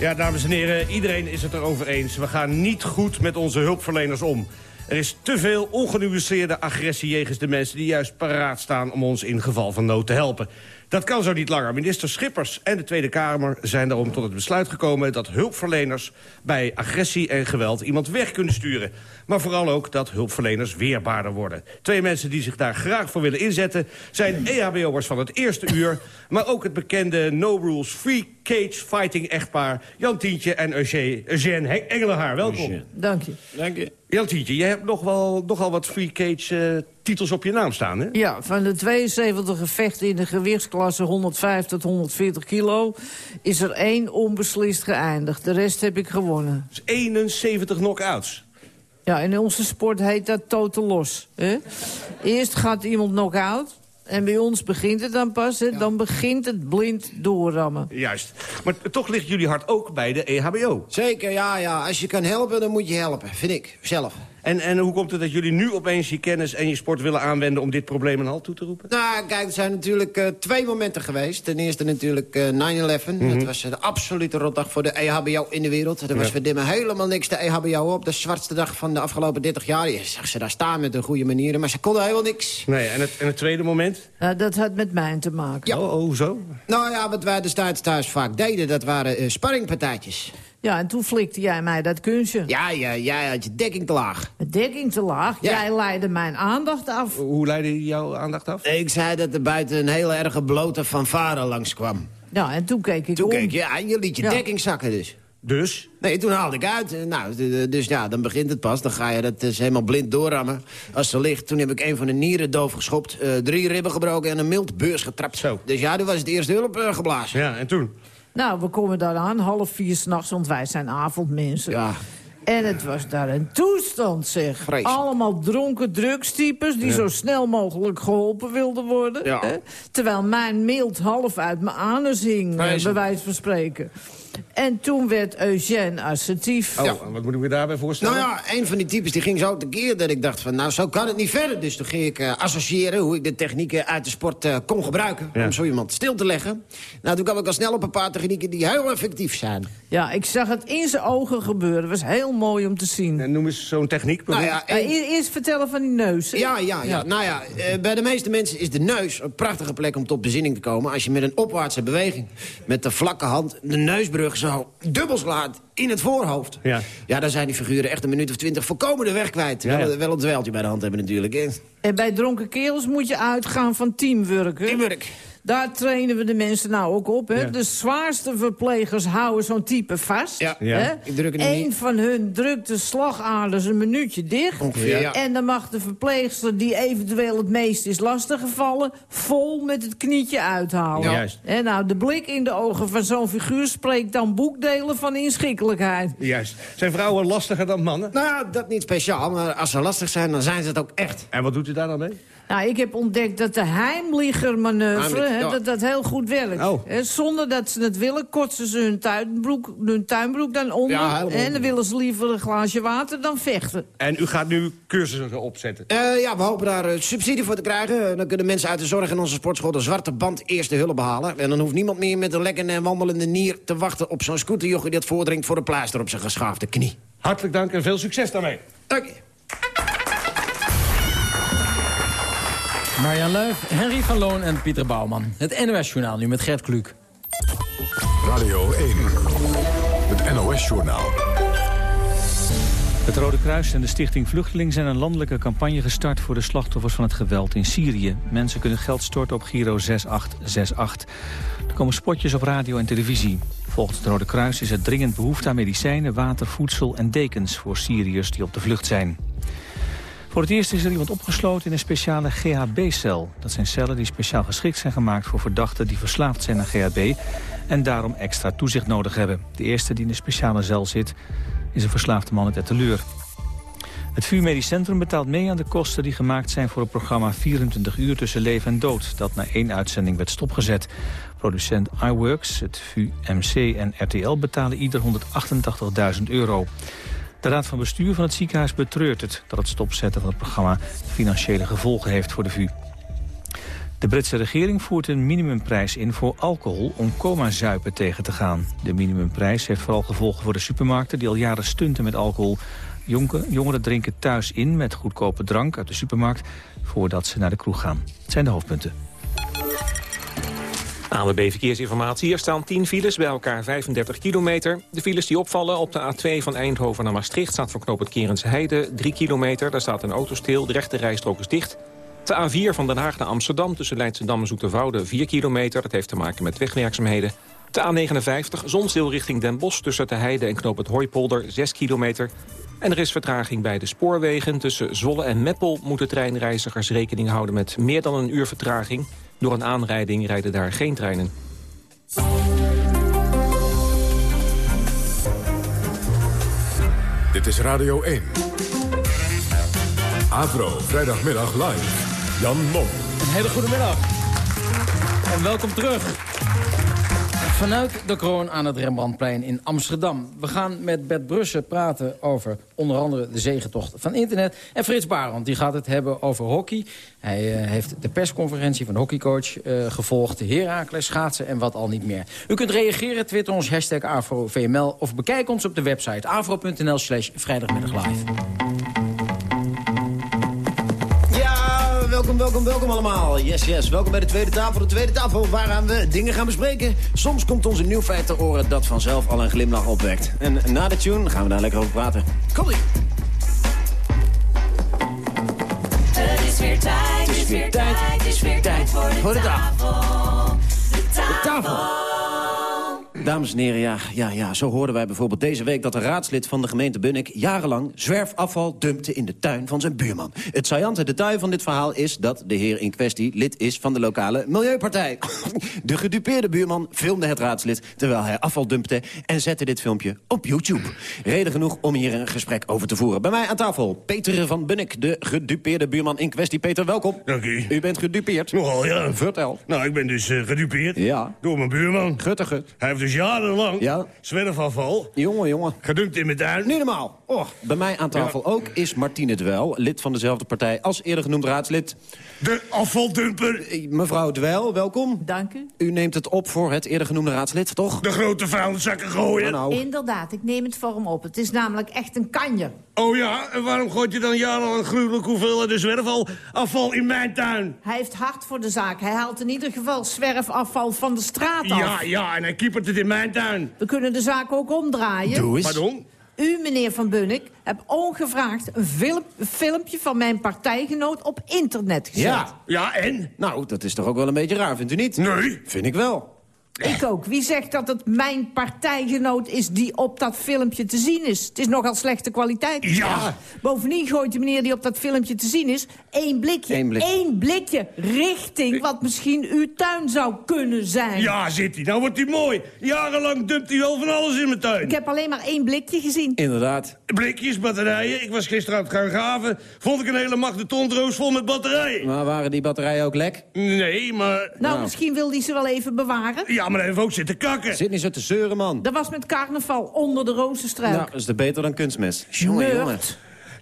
Ja, dames en heren, iedereen is het erover eens. We gaan niet goed met onze hulpverleners om. Er is te veel ongenuanceerde agressie jegens de mensen... die juist paraat staan om ons in geval van nood te helpen. Dat kan zo niet langer. Minister Schippers en de Tweede Kamer zijn daarom tot het besluit gekomen... dat hulpverleners bij agressie en geweld iemand weg kunnen sturen. Maar vooral ook dat hulpverleners weerbaarder worden. Twee mensen die zich daar graag voor willen inzetten... zijn EHBO'ers van het eerste uur... maar ook het bekende No Rules Free Cage Fighting echtpaar... Jan Tientje en Eugène Engelenhaar. Welkom. Dank je. Dank je. Jan Tientje, je hebt nog wel, nogal wat Free Cage uh, titels op je naam staan, hè? Ja, van de 72 gevechten in de gewichtsklasse 105 tot 140 kilo... is er één onbeslist geëindigd. De rest heb ik gewonnen. Dus 71 knock-outs. Ja, in onze sport heet dat total los. Hè? Eerst gaat iemand knock-out... En bij ons begint het dan pas, hè? Ja. dan begint het blind doorrammen. Juist. Maar toch ligt jullie hart ook bij de EHBO. Zeker, ja, ja. Als je kan helpen, dan moet je helpen, vind ik, zelf. En, en hoe komt het dat jullie nu opeens je kennis en je sport willen aanwenden... om dit probleem een halt toe te roepen? Nou, kijk, er zijn natuurlijk uh, twee momenten geweest. Ten eerste natuurlijk uh, 9-11. Mm -hmm. Dat was de absolute rotdag voor de EHBO in de wereld. Er was ja. voor dimmen helemaal niks de EHBO op. De zwartste dag van de afgelopen 30 jaar. Je zag ze daar staan met een goede manieren, maar ze konden helemaal niks. Nee, en het, en het tweede moment? Uh, dat had met mij te maken. Ja. Oh, oh, hoezo? Nou ja, wat wij destijds thuis vaak deden, dat waren uh, sparringpartijtjes. Ja, en toen flikte jij mij dat kunstje. Ja, ja, jij had je dekking te laag. Dekking te laag? Ja. Jij leidde mijn aandacht af. Hoe leidde je jouw aandacht af? Ik zei dat er buiten een hele erge blote fanfare langskwam. Ja, en toen keek ik Toen om. keek je, ja, je liet je ja. dekking zakken dus. Dus? Nee, toen haalde ik uit. Nou, dus ja, dan begint het pas. Dan ga je dat dus helemaal blind doorrammen. Als ze ligt, toen heb ik een van de nieren doof geschopt. Uh, drie ribben gebroken en een mild beurs getrapt. Zo. Dus ja, toen was het eerste hulp uh, geblazen. Ja, en toen? Nou, we komen daar aan, half vier s'nachts, want wij zijn avondmensen. Ja. En het was daar een toestand, zeg. Allemaal dronken drugstypes die ja. zo snel mogelijk geholpen wilden worden. Ja. Hè? Terwijl mijn mild half uit mijn anus hing, bij wijze van spreken. En toen werd Eugène assertief. Oh, en wat moet ik me daarbij voorstellen? Nou ja, een van die types die ging zo tekeer dat ik dacht van... nou, zo kan het niet verder. Dus toen ging ik eh, associëren hoe ik de technieken uit de sport eh, kon gebruiken... Ja. om zo iemand stil te leggen. Nou, toen kwam ik al snel op een paar technieken die heel effectief zijn. Ja, ik zag het in zijn ogen gebeuren. Het was heel mooi om te zien. En noem eens zo'n techniek. Nou ja, e- eerst vertellen van die neus. hè? Ja, ja, ja. Nou ja, eh, bij de meeste mensen is de neus een prachtige plek om tot bezinning te komen... als je met een opwaartse beweging, met de vlakke hand... de neusbrug zo dubbel slaat in het voorhoofd. Ja. Ja, dan zijn die figuren echt een minuut of twintig voorkomen de weg kwijt. Ja, ja. Wel, wel een dweiltje bij de hand hebben natuurlijk. En bij dronken kerels moet je uitgaan van teamwork. hè? Teamwork. Daar trainen we de mensen nou ook op. Hè? Ja. De zwaarste verplegers houden zo'n type vast. Ja. Ja. Hè? Eén niet. van hun drukt de slagaders een minuutje dicht. Ongeveer, ja. En dan mag de verpleegster die eventueel het meest is lastiggevallen... vol met het knietje uithalen. Ja. Juist. En nou, de blik in de ogen van zo'n figuur spreekt dan boekdelen van inschikkelijkheid. Juist. Zijn vrouwen lastiger dan mannen? Nou dat niet speciaal, maar als ze lastig zijn, dan zijn ze het ook echt. En wat doet u daar dan mee? Nou, ik heb ontdekt dat de Heimlicher-manoeuvre dat, dat heel goed werkt. Oh. Hè, zonder dat ze het willen, korten ze hun tuinbroek, hun tuinbroek dan onder. Ja, en dan willen ze liever een glaasje water dan vechten. En u gaat nu cursussen opzetten. Eh, ja, we hopen daar eh, subsidie voor te krijgen. Eh, Dan kunnen mensen uit de zorg in onze sportschool de zwarte band eerste hulp behalen. En dan hoeft niemand meer met een lekkende en wandelende nier te wachten op zo'n scooterjochie dat voordringt voor een pleister op zijn geschaafde knie. Hartelijk dank en veel succes daarmee. Dank je. Marjan Luif, Henry van Loon en Pieter Bouwman. Het NOS-journaal nu met Gert Kluk. Radio 1. Het NOS-journaal. Het Rode Kruis en de Stichting Vluchteling zijn een landelijke campagne gestart voor de slachtoffers van het geweld in Syrië. Mensen kunnen geld storten op Giro 6868. Er komen spotjes op radio en televisie. Volgens het Rode Kruis is er dringend behoefte aan medicijnen, water, voedsel en dekens voor Syriërs die op de vlucht zijn. Voor het eerst is er iemand opgesloten in een speciale GHB-cel. Dat zijn cellen die speciaal geschikt zijn gemaakt voor verdachten die verslaafd zijn aan GHB en daarom extra toezicht nodig hebben. De eerste die in de speciale cel zit is een verslaafde man uit Etteleur. Het VU Medisch Centrum betaalt mee aan de kosten die gemaakt zijn voor het programma 24 uur tussen leven en dood, dat na één uitzending werd stopgezet. Producent iWorks, het VU MC en RTL betalen ieder 188.000 euro. De raad van bestuur van het ziekenhuis betreurt het dat het stopzetten van het programma financiële gevolgen heeft voor de VU. De Britse regering voert een minimumprijs in voor alcohol om coma-zuipen tegen te gaan. De minimumprijs heeft vooral gevolgen voor de supermarkten die al jaren stunten met alcohol. Jongeren drinken thuis in met goedkope drank uit de supermarkt voordat ze naar de kroeg gaan. Het zijn de hoofdpunten. ANWB Verkeersinformatie. Hier staan 10 files, bij elkaar 35 kilometer. De files die opvallen op de A2 van Eindhoven naar Maastricht... staat voor knooppunt Kerensheide 3 kilometer. Daar staat een auto stil, de rechte rijstrook is dicht. De A4 van Den Haag naar Amsterdam tussen Leidschendam en Zoeterwoude 4 kilometer. Dat heeft te maken met wegwerkzaamheden. De A59 Zonzeel richting Den Bosch tussen de Heide en knooppunt Hooipolder 6 kilometer. En er is vertraging bij de spoorwegen. Tussen Zwolle en Meppel moeten treinreizigers rekening houden met meer dan een uur vertraging. Door een aanrijding rijden daar geen treinen. Dit is Radio 1. Avro, vrijdagmiddag live. Jan Mom. Een hele goede middag. En welkom terug. Vanuit de kroon aan het Rembrandtplein in Amsterdam. We gaan met Bert Brussen praten over onder andere de zegentocht van internet. En Frits Barend die gaat het hebben over hockey. Hij eh, heeft de persconferentie van hockeycoach eh, gevolgd. De Heracles, schaatsen en wat al niet meer. U kunt reageren, twitter ons hashtag AfroVML... of bekijk ons op de website afro.nl slash vrijdagmiddag live. Welkom, welkom, welkom allemaal. Yes, yes. Welkom bij de Tweede Tafel. De Tweede Tafel waaraan we dingen gaan bespreken. Soms komt ons een nieuw feit te oren dat vanzelf al een glimlach opwekt. En na de tune gaan we daar lekker over praten. Kom. Het is weer tijd, het is weer tijd, het is weer tijd voor de tafel. De tafel. Dames en heren, ja, ja, ja, zo hoorden wij bijvoorbeeld deze week... dat de raadslid van de gemeente Bunnik jarenlang zwerfafval dumpte in de tuin van zijn buurman. Het saillante detail van dit verhaal is dat de heer in kwestie lid is van de lokale Milieupartij. De gedupeerde buurman filmde het raadslid terwijl hij afval dumpte... en zette dit filmpje op YouTube. Reden genoeg om hier een gesprek over te voeren. Bij mij aan tafel, Peter van Bunnik, de gedupeerde buurman in kwestie. Peter, welkom. Dank u. U bent gedupeerd. Nogal, ja. Vertel. Nou, ik ben dus eh, gedupeerd. Ja. Door mijn buurman. Gutte gut. Hij heeft dus jarenlang Ja? zwerfafval. Jongen, jongen. Gedumpt in mijn tuin. Niet normaal. Oh, bij mij aan tafel ook is Martine Dwel, lid van dezelfde partij als eerder genoemd raadslid. De afvaldumper. Eh, Mevrouw Dwel, welkom. Dank u. U neemt het op voor het eerder genoemde raadslid, toch? De grote vuilniszakken gooien. Nou, nou. Inderdaad, ik neem het voor hem op. Het is namelijk echt een kanje. Oh ja, en waarom gooit je dan jarenlang gruwelijk hoeveelheden zwerfafval in mijn tuin? Hij heeft hard voor de zaak. Hij haalt in ieder geval zwerfafval van de straat af. Ja, ja, en hij kiepert het in mijn tuin. We kunnen de zaak ook omdraaien. Doe eens. Pardon? U, meneer Van Bunnik, hebt ongevraagd een, film, een filmpje van mijn partijgenoot op internet gezet. Ja. Ja, en? Nou, dat is toch ook wel een beetje raar, vindt u niet? Nee. Vind ik wel. Ik ook. Wie zegt dat het mijn partijgenoot is die op dat filmpje te zien is? Het is nogal slechte kwaliteit. Ja. Bovendien gooit de meneer die op dat filmpje te zien is... één blikje. Eén blik. Eén blikje richting wat misschien uw tuin zou kunnen zijn. Ja, zit hij. Nou wordt hij mooi. Jarenlang dumpt hij wel van alles in mijn tuin. Ik heb alleen maar één blikje gezien. Inderdaad. Blikjes, batterijen. Ik was gisteren aan het gaan graven. Vond ik een hele magnetondroos vol met batterijen. Maar waren die batterijen ook lek? Nee, maar... Nou, misschien wil hij ze wel even bewaren. Ja, maar hij heeft ook zitten kakken. Zit niet zo te zeuren, man. Dat was met carnaval onder de rozenstruik. Nou, dat is er beter dan kunstmes. Jongen, jongen.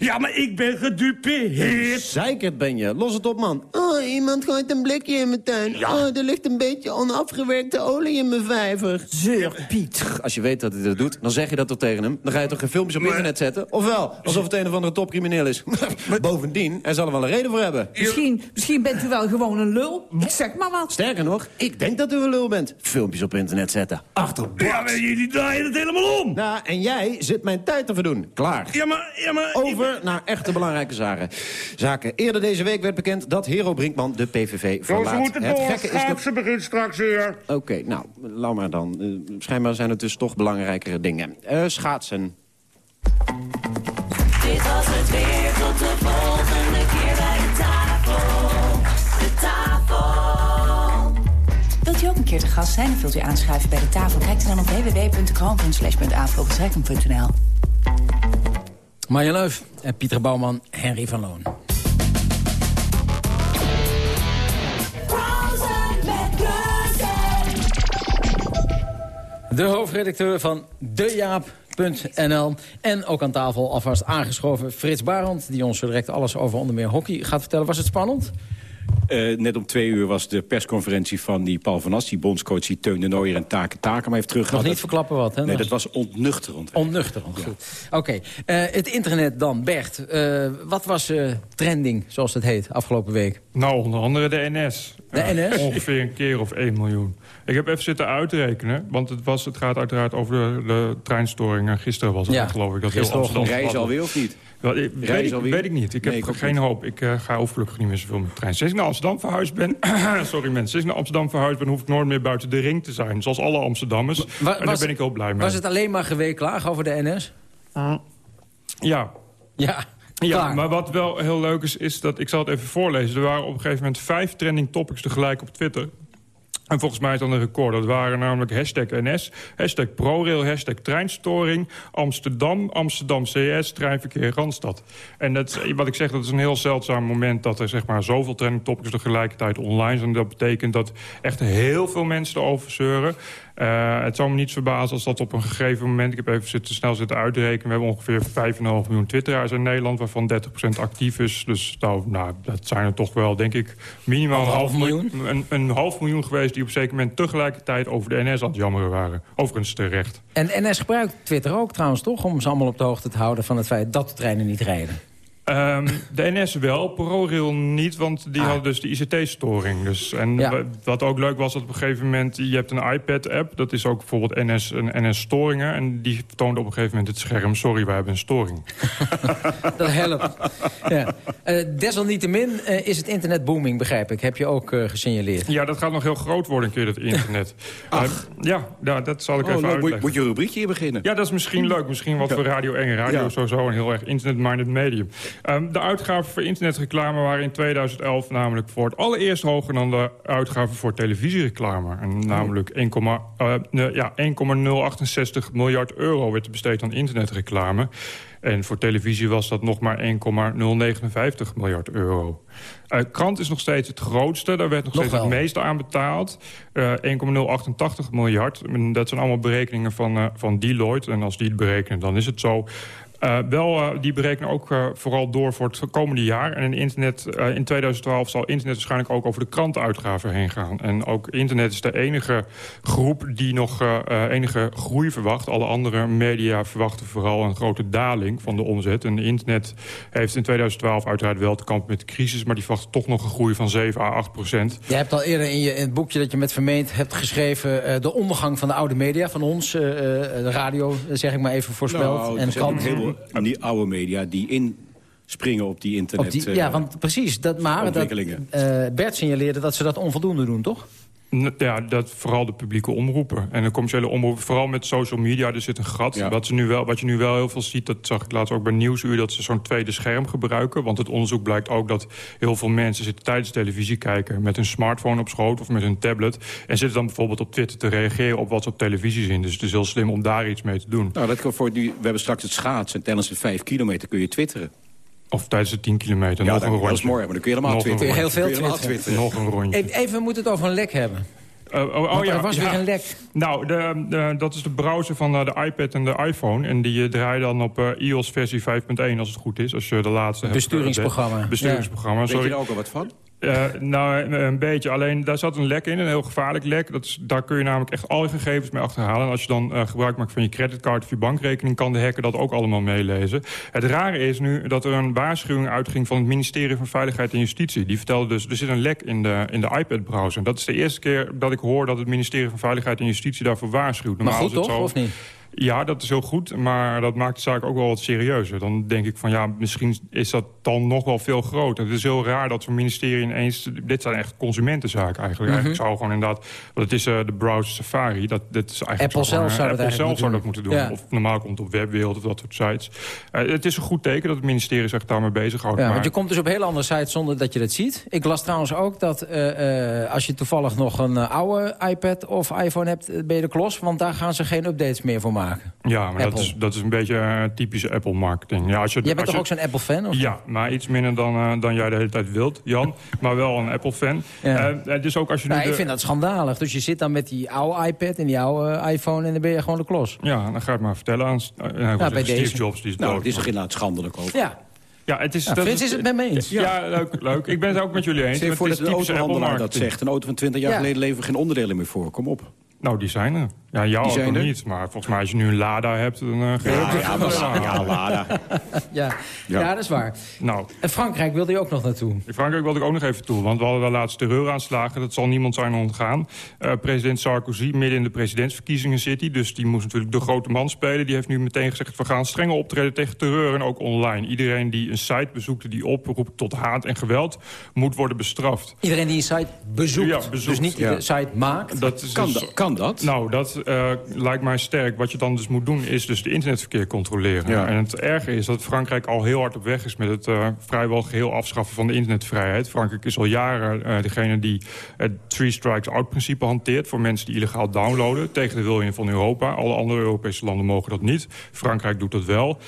Ja, maar ik ben gedupeerd. Zeikert ben je. Los het op, man. Oh, iemand gooit een blikje in mijn tuin. Oh, er ligt een beetje onafgewerkte olie in mijn vijver. Zeur, Piet. Als je weet dat hij dat doet, dan zeg je dat toch tegen hem. Dan ga je toch geen filmpjes op internet zetten? Ofwel, alsof het een of andere topcrimineel is. Bovendien, hij zal er wel een reden voor hebben. Misschien, misschien bent u wel gewoon een lul. Ik zeg maar wat. Sterker nog, ik denk dat u een lul bent. Filmpjes op internet zetten. Achter Ja, maar jullie draaien het helemaal om. Nou, en jij zit mijn tijd te verdoen. Klaar. Ja, maar... Ja, maar Over naar echte belangrijke zaken. zaken. Eerder deze week werd bekend dat Hero Brinkman de PVV Zo, verlaat. ze moeten het door. gekke is dat... Schaatsen begint straks weer. Oké, nou, laat maar dan. Eh, schijnbaar zijn het dus toch belangrijkere dingen. Eh, schaatsen. Dit was het weer, tot de volgende keer bij de tafel. De tafel. Wilt u ook een keer te gast zijn of wilt u aanschuiven bij de tafel? Kijk dan op www.kroon.nl. Marja en Pieter Bouwman, Henry van Loon. De hoofdredacteur van dejaap.nl. En ook aan tafel alvast aangeschoven Frits Barend... die ons zo direct alles over onder meer hockey gaat vertellen. Was het spannend? Eh, net om twee uur was de persconferentie van die Paul van As... die bondscoach die Teun de Nooier en Taken Takema heeft teruggehaald. Nog niet verklappen wat, hè? Nee, dat was ontnuchterend. Onnuchterend, goed. Oké, eh, het internet dan. Bert, eh, wat was eh, trending, zoals het heet, afgelopen week? Nou, onder andere de NS. De NS? Ongeveer een keer of 1 miljoen. Ik heb even zitten uitrekenen, want het, was, het gaat uiteraard over de, de treinstoringen. Gisteren was het, Ja, geloof ik. Dat heel. Amsterdam Reizen was. alweer of niet? Wel, ik- weet, ik, weet ik niet. Ik heb ik ook geen niet. hoop. Ik eh, ga overgelukkig niet meer zoveel met de trein. Sinds ik naar Amsterdam verhuisd ben... sorry mensen. Sinds ik naar Amsterdam verhuisd ben... hoef ik nooit meer buiten de ring te zijn. Zoals alle Amsterdammers. Wa- en daar ben ik heel blij mee. Was het alleen maar geweeklaag over de NS? Ja. Ja, Ja, klaar. maar wat wel heel leuk is, is dat... Ik zal het even voorlezen. Er waren op een gegeven moment vijf trending topics tegelijk op Twitter. En volgens mij is dat een record. Dat waren namelijk hashtag NS, hashtag ProRail, hashtag treinstoring... Amsterdam, Amsterdam CS, treinverkeer Randstad. En dat, wat ik zeg, dat is een heel zeldzaam moment... dat er zeg maar, zoveel trending topics tegelijkertijd online zijn. Dat betekent dat echt heel veel mensen erover zeuren. Eh, het zou me niet verbazen als dat op een gegeven moment... ik heb even zitten, snel zitten uitrekenen... we hebben ongeveer 5,5 miljoen twitteraars in Nederland... waarvan 30% actief is. Dus nou, nou, dat zijn er toch wel, denk ik, minimaal een half miljoen. Een, een half miljoen geweest die op een zeker moment tegelijkertijd... over de NS aan het jammeren waren. Overigens terecht. En NS gebruikt Twitter ook trouwens toch... om ze allemaal op de hoogte te houden van het feit dat de treinen niet rijden. Ehm, de NS wel, ProRail niet, want die Ah. hadden dus de ICT-storing. Dus, en Ja. wat ook leuk was, dat op een gegeven moment... je hebt een iPad-app, dat is ook bijvoorbeeld NS, een NS-storingen... en die toonde op een gegeven moment het scherm... sorry, wij hebben een storing. Dat helpt. ja. Eh, desalniettemin eh, is het internet booming, begrijp ik. Heb je ook eh, gesignaleerd. Ja, dat gaat nog heel groot worden een keer, dat internet. Ja, ja, dat zal ik Oh, even leuk. Moet- uitleggen. moet je een rubriekje hier beginnen? Ja, dat is misschien leuk. Misschien wat voor Radio 1. Radio sowieso een heel erg internet-minded medium. Ehm, de uitgaven voor internetreclame waren in 2011 namelijk voor het allereerst hoger dan de uitgaven voor televisiereclame. En namelijk 1,0 eh, ja, 1,068 miljard euro werd er besteed aan internetreclame. En voor televisie was dat nog maar 1,059 miljard euro. Uh, krant is nog steeds het grootste. Daar werd nog, Nog steeds het meeste aan betaald. Eh 1,088 miljard. En Dat zijn allemaal berekeningen van, eh, van Deloitte. En als die het berekenen, dan is het zo. Eh, wel, eh, die berekenen ook eh, vooral door voor het komende jaar. En in, internet, in 2012 zal internet waarschijnlijk ook over de krantenuitgaven heen gaan. En ook internet is de enige groep die nog enige groei verwacht. Alle andere media verwachten vooral een grote daling van de omzet. En internet heeft in 2012 uiteraard wel te kampen met de crisis... maar die verwachten toch nog een groei van 7 à 8 procent. Je hebt al eerder in, je, in het boekje dat je met Vermeend hebt geschreven... eh, de ondergang van de oude media, van ons, de radio, zeg ik maar even voorspeld. Nou, en er aan die oude media die inspringen op die internet. Op die, eh, ja, want precies, dat, maar dat, eh, Bert signaleerde dat ze dat onvoldoende doen, toch? Ja, dat vooral de publieke omroepen. En de commerciële omroepen, vooral met social media, er zit een gat. Wat, ze nu wel, wat je nu wel heel veel ziet, dat zag ik laatst ook bij Nieuwsuur... dat ze zo'n tweede scherm gebruiken. Want het onderzoek blijkt ook dat heel veel mensen zitten tijdens televisie kijken... met hun smartphone op schoot of met hun tablet. En zitten dan bijvoorbeeld op Twitter te reageren op wat ze op televisie zien. Dus het is heel slim om daar iets mee te doen. Nou, dat kan voor we hebben straks het schaatsen. En tijdens de vijf kilometer kun je twitteren. Of tijdens de 10 kilometer, Ja, nog een dat is rondje. mooi, maar dan kun je helemaal Nog een twitteren. rondje. Heel veel twitteren. Nog een rondje. Even, even, we moeten het over een lek hebben. Uh, oh, oh, Want ja, er was ja. weer een lek. Nou, de, de- dat is de browser van eh, de iPad en de iPhone. En die uh, draait dan op eh, iOS versie 5.1 als het goed is. Als je de laatste hebt. Besturingsprogramma. eh, Besturingsprogramma, Weet sorry. je er ook al wat van? Eh, nou, een, een beetje. Alleen daar zat een lek in, een heel gevaarlijk lek. Dat is, daar kun je namelijk echt al je gegevens mee achterhalen. En als je dan eh, gebruik maakt van je creditcard of je bankrekening... kan de hacker dat ook allemaal meelezen. Het rare is nu dat er een waarschuwing uitging... van het ministerie van Veiligheid en Justitie. Die vertelde dus, er zit een lek in de, in de iPad-browser. Dat is de eerste keer dat ik hoor dat het ministerie van Veiligheid en Justitie... daarvoor waarschuwt. Maar Normaal goed is het toch, zo- of niet? Ja, dat is heel goed, maar dat maakt de zaak ook wel wat serieuzer. Dan denk ik van ja, misschien is dat dan nog wel veel groter. Het is heel raar dat zo'n ministerie ineens... Dit zijn echt consumentenzaken eigenlijk. Mhm. Eigenlijk zou gewoon inderdaad... Want het is eh, de browser Safari. Dat, dit is eigenlijk Apple zelf eh, zou dat zelf zou dat moeten doen. Ja. Of normaal komt het op webwereld of dat soort sites. Eh, het is een goed teken dat het ministerie zich daarmee bezighoudt. Ja, maar want je komt dus op heel andere sites zonder dat je dat ziet. Ik las trouwens ook dat als je toevallig nog een oude iPad of iPhone hebt, ben je de klos. Want daar gaan ze geen updates meer voor maken. Ja, maar dat is, dat is een beetje eh, typische Apple-marketing. Ja, als je, Jij bent als toch je- ook zo'n Apple-fan? of Ja, maar iets minder dan, eh, dan jij de hele tijd wilt, Jan. maar wel een Apple-fan. Ja. Eh, dus ook als je nu Nou, de- ik vind dat schandalig. Dus je zit dan met die oude iPad en die oude iPhone... en dan ben je gewoon de klos. Ja, dan ga je het maar vertellen aan uh, bij Steve deze. Jobs. Die is Nou, dood. het is toch inderdaad schandelijk ook. Ja, Ja, het is, Nou, dat Frits is het met me eens. Ja, leuk, leuk. Ik ben het ook met jullie eens. Maar voor het dat is een autohandelaar dat zegt. Een auto van 20 jaar Ja. geleden leveren geen onderdelen meer voor. Kom op. Nou, die zijn er. Ja, jouw Die zijn auto er? niet. Maar volgens mij als je nu een Lada hebt, dan uh, ga je Ja, ook ja, maar- Lada. ja, Lada. ja. Ja. dat is waar. Nou, En Frankrijk wilde je ook nog naartoe. in Frankrijk wilde ik ook nog even toe. Want we hadden daar laatst terreuraanslagen. Dat zal niemand zijn ontgaan. Eh, president Sarkozy, midden in de presidentsverkiezingen zit hij. Dus die moest natuurlijk de grote man spelen. Die heeft nu meteen gezegd, we gaan strenger optreden tegen terreur en ook online. Iedereen die een site bezoekt die oproept tot haat en geweld... moet worden bestraft. Iedereen die een site bezoekt, Ja, bezoekt, dus niet die ja. de site maakt. Dat is Kan, dus- dat, kan dat? Nou, dat eh, lijkt mij sterk. Wat je dan dus moet doen, is dus de internetverkeer controleren. Ja. En het erge is dat Frankrijk al heel hard op weg is... met het eh, vrijwel geheel afschaffen van de internetvrijheid. Frankrijk is al jaren eh, degene die het three strikes out principe hanteert... voor mensen die illegaal downloaden, tegen de wil van Europa. Alle andere Europese landen mogen dat niet. Frankrijk doet dat wel.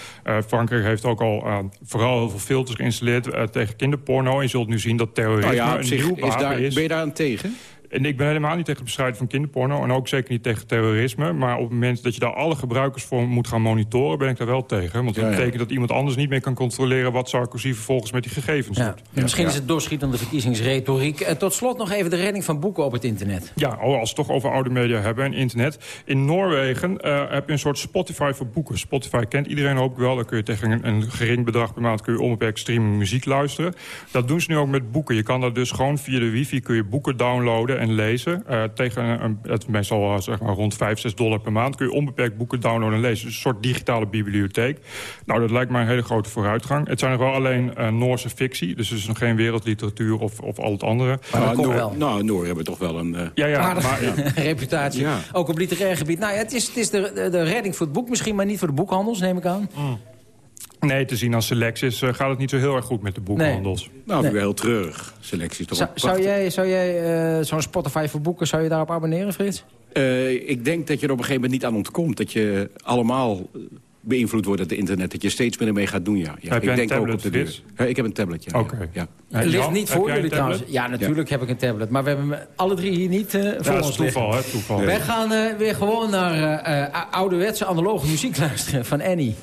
Frankrijk heeft ook al vooral heel veel filters geïnstalleerd... tegen kinderporno. En je zult nu zien dat terrorisme Nou ja, een nieuw is daar, is. ben je daar aan tegen? En ik ben helemaal niet tegen het bestrijden van kinderporno... en ook zeker niet tegen terrorisme. Maar op het moment dat je daar alle gebruikers voor moet gaan monitoren... ben ik daar wel tegen. Want dat Ja, ja. betekent dat iemand anders niet meer kan controleren... wat Sarkozy vervolgens met die gegevens Ja. doet. Misschien is het doorschietende verkiezingsretoriek. En tot slot nog even de redding van boeken op het internet. Ja, oh, als we het toch over oude media hebben en internet. In Noorwegen eh, heb je een soort Spotify voor boeken. Spotify kent iedereen hoop ik wel. Daar kun je tegen een, een gering bedrag per maand kun je onbeperkt streaming muziek luisteren. Dat doen ze nu ook met boeken. Je kan daar dus gewoon via de wifi kun je boeken downloaden en lezen. Eh, tegen een, het meestal eh, zeg maar rond 5, 6 dollar per maand kun je onbeperkt boeken downloaden en lezen. Dus een soort digitale bibliotheek. Nou, dat lijkt mij een hele grote vooruitgang. Het zijn nog wel alleen eh, Noorse fictie. Dus het is nog geen wereldliteratuur of, of al het andere. Nou, komt Noor, wel. nou, Noor hebben toch wel een... eh, Ja, ja, Aardige maar, ja. reputatie. Ja. Ook op literair gebied. Nou ja, het is, het is de, de, de redding voor het boek misschien, maar niet voor de boekhandels, neem ik aan. Nee, te zien als Selectis uh, gaat het niet zo heel erg goed met de boekhandels. Nee. Nou, vind ik wel heel treurig. Selectie is toch Zou, zou jij, zou jij uh, zo'n Spotify voor boeken, zou je daarop abonneren, Frits? Uh, ik denk dat je er op een gegeven moment niet aan ontkomt. Dat je allemaal beïnvloed wordt door het internet. Dat je steeds meer ermee gaat doen, ja. ja heb ik denk tablet, ook op de deur. Ja, ik heb een tablet, ja. Oké. Okay. Ja. Het ligt niet voor jullie trouwens. Ja, natuurlijk ja. heb ik een tablet. Maar we hebben alle drie hier niet uh, voor ons toeval, hè, toeval. Wij gaan uh, weer gewoon naar uh, ouderwetse analoge muziek luisteren van Annie.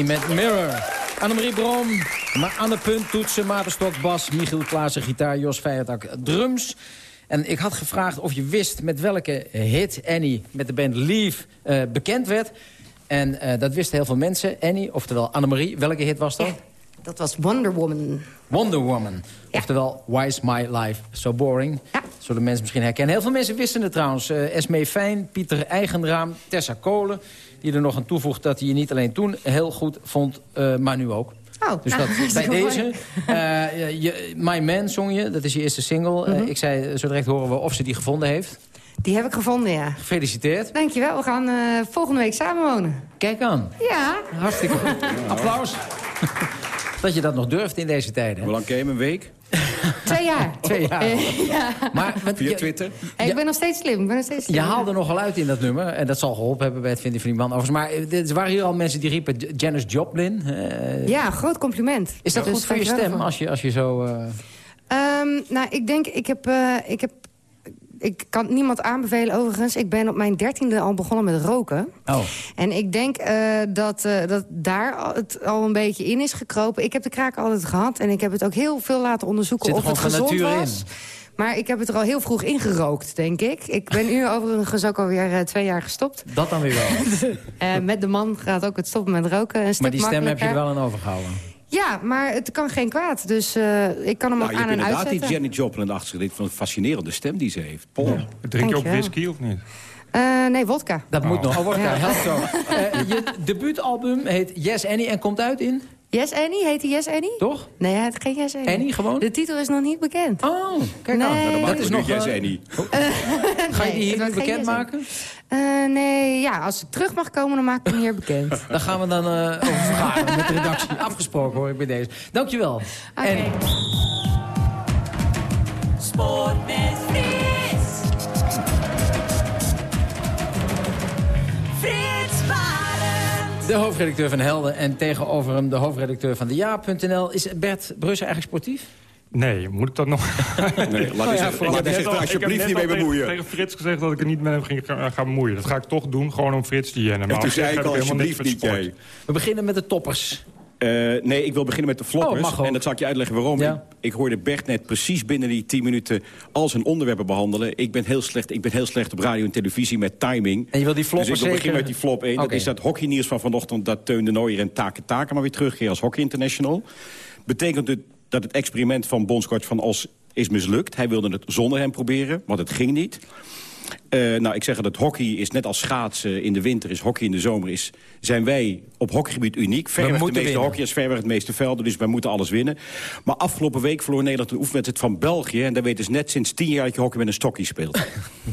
Annie met Mirror. Annemarie Brom, maar Anne Punt, toetsen, Maartenstok, bas, Michiel Klaassen, gitaar, Jos Feiertak, drums. En ik had gevraagd of je wist met welke hit Annie met de band Leave eh, bekend werd. En eh, dat wisten heel veel mensen. Annie, oftewel Annemarie, welke hit was dat? Dat was Wonder Woman. Wonder Woman. Oftewel, Why is my life so boring? Zullen mensen misschien herkennen. Heel veel mensen wisten het trouwens. Uh, Esmee Fijn, Pieter Eigenraam, Tessa Kolen... die er nog aan toevoegt dat hij je niet alleen toen heel goed vond, uh, maar nu ook. Oh, dus nou, dat, bij mooi. deze. Uh, je, my Man zong je, dat is je eerste single. Mhm. ik zei, zo direct horen we of ze die gevonden heeft. Die heb ik gevonden, ja. Gefeliciteerd. Dankjewel, we gaan uh, volgende week samenwonen. Kijk aan. Ja. Hartstikke goed. Applaus. dat je dat nog durft in deze tijden. Hoe lang ken je hem? Een week? Twee jaar. Twee jaar. Eh, ja. Maar, want Via je- Twitter? Hey, ik ben nog steeds slim. Ik ben nog steeds slim. Je haalde nogal uit in dat nummer. En dat zal geholpen hebben bij het vinden van die man. Overigens, maar eh, er waren hier al mensen die riepen Janis Joplin. eh, Ja, groot compliment. Is dat Dus goed voor je stem als je, als je zo... eh, Ehm, nou, ik denk, ik heb, eh, ik heb... Ik kan het niemand aanbevelen overigens. Ik ben op mijn dertiende al begonnen met roken. Oh. En ik denk eh, dat, eh, dat daar het al een beetje in is gekropen. Ik heb de kraak altijd gehad. En ik heb het ook heel veel laten onderzoeken Zit er of het gezond was. in. Maar ik heb het er al heel vroeg ingerookt, denk ik. Ik ben nu overigens ook alweer eh, twee jaar gestopt. dat dan weer wel. Met de man gaat ook het stoppen met roken een stuk maar die stem heb je er wel aan overgehouden. Ja, maar het kan geen kwaad. Dus eh, ik kan hem Nou, ook je aan hebt en inderdaad die uitzetten. Jenny Joplin achter zich. Van een fascinerende stem die ze heeft. Paul. Drink je ook whisky of niet? Eh, nee, wodka. Dat moet nog. Oh, wordt Ja. helpt zo. Eh, je debuutalbum heet Yes Annie en komt uit in? Yes Annie? Heet hij Yes Annie? Toch? Nee, hij heet geen Yes Annie. Annie gewoon? De titel is nog niet bekend. Oh, kijk nee. aan. Dat is nog... Yes eh, Annie. Ga je die hier nu bekend Yes maken? Eh, nee, ja, als ik terug mag komen, dan maak ik hem hier bekend. Dan gaan we dan eh over vergaderen met de redactie. Afgesproken hoor ik bij deze. Dankjewel. Sport met de hoofdredacteur van Helden en tegenover hem de hoofdredacteur van de Ja.nl. Is Bert Brussen eigenlijk sportief? Nee, moet ik dat nog... Nee, laat Oh ja, zich- voor- laat zich Ik er heb alsjeblieft niet mee tegen- bemoeien. tegen Frits gezegd dat ik er niet met hem ging gaan, bemoeien. Dat ga ik toch doen, gewoon om Frits te jennen. Maar En toen zei ik heb alsjeblieft niet, jij. We beginnen met de toppers. Eh, nee, ik wil beginnen met de Oh, floppers. en dat zal ik je uitleggen waarom. Ja. Ik, ik hoorde Bert net precies binnen die 10 minuten al zijn onderwerpen behandelen. Ik ben heel slecht, ik ben heel slecht op radio en televisie met timing. En je wil die floppers Dus ik wil beginnen met die flop 1. Oké. Dat is dat hockeynieuws van vanochtend... dat Teun de Nooier en Take Take maar weer terugkeren als Hockey International. Betekent het dat het experiment van bondscoach Van Os is mislukt. Hij wilde het zonder hem proberen, want het ging niet. Eh, nou, ik zeg dat hockey is net als schaatsen in de winter is, hockey in de zomer is. Zijn wij op hockeygebied uniek. Verreweg de meeste winnen. hockeyers, verreweg het meeste velden, dus wij moeten alles winnen. Maar afgelopen week verloor Nederland een oefenwedstrijd van België. En daar weten ze net sinds tien jaar dat je hockey met een stokje speelt.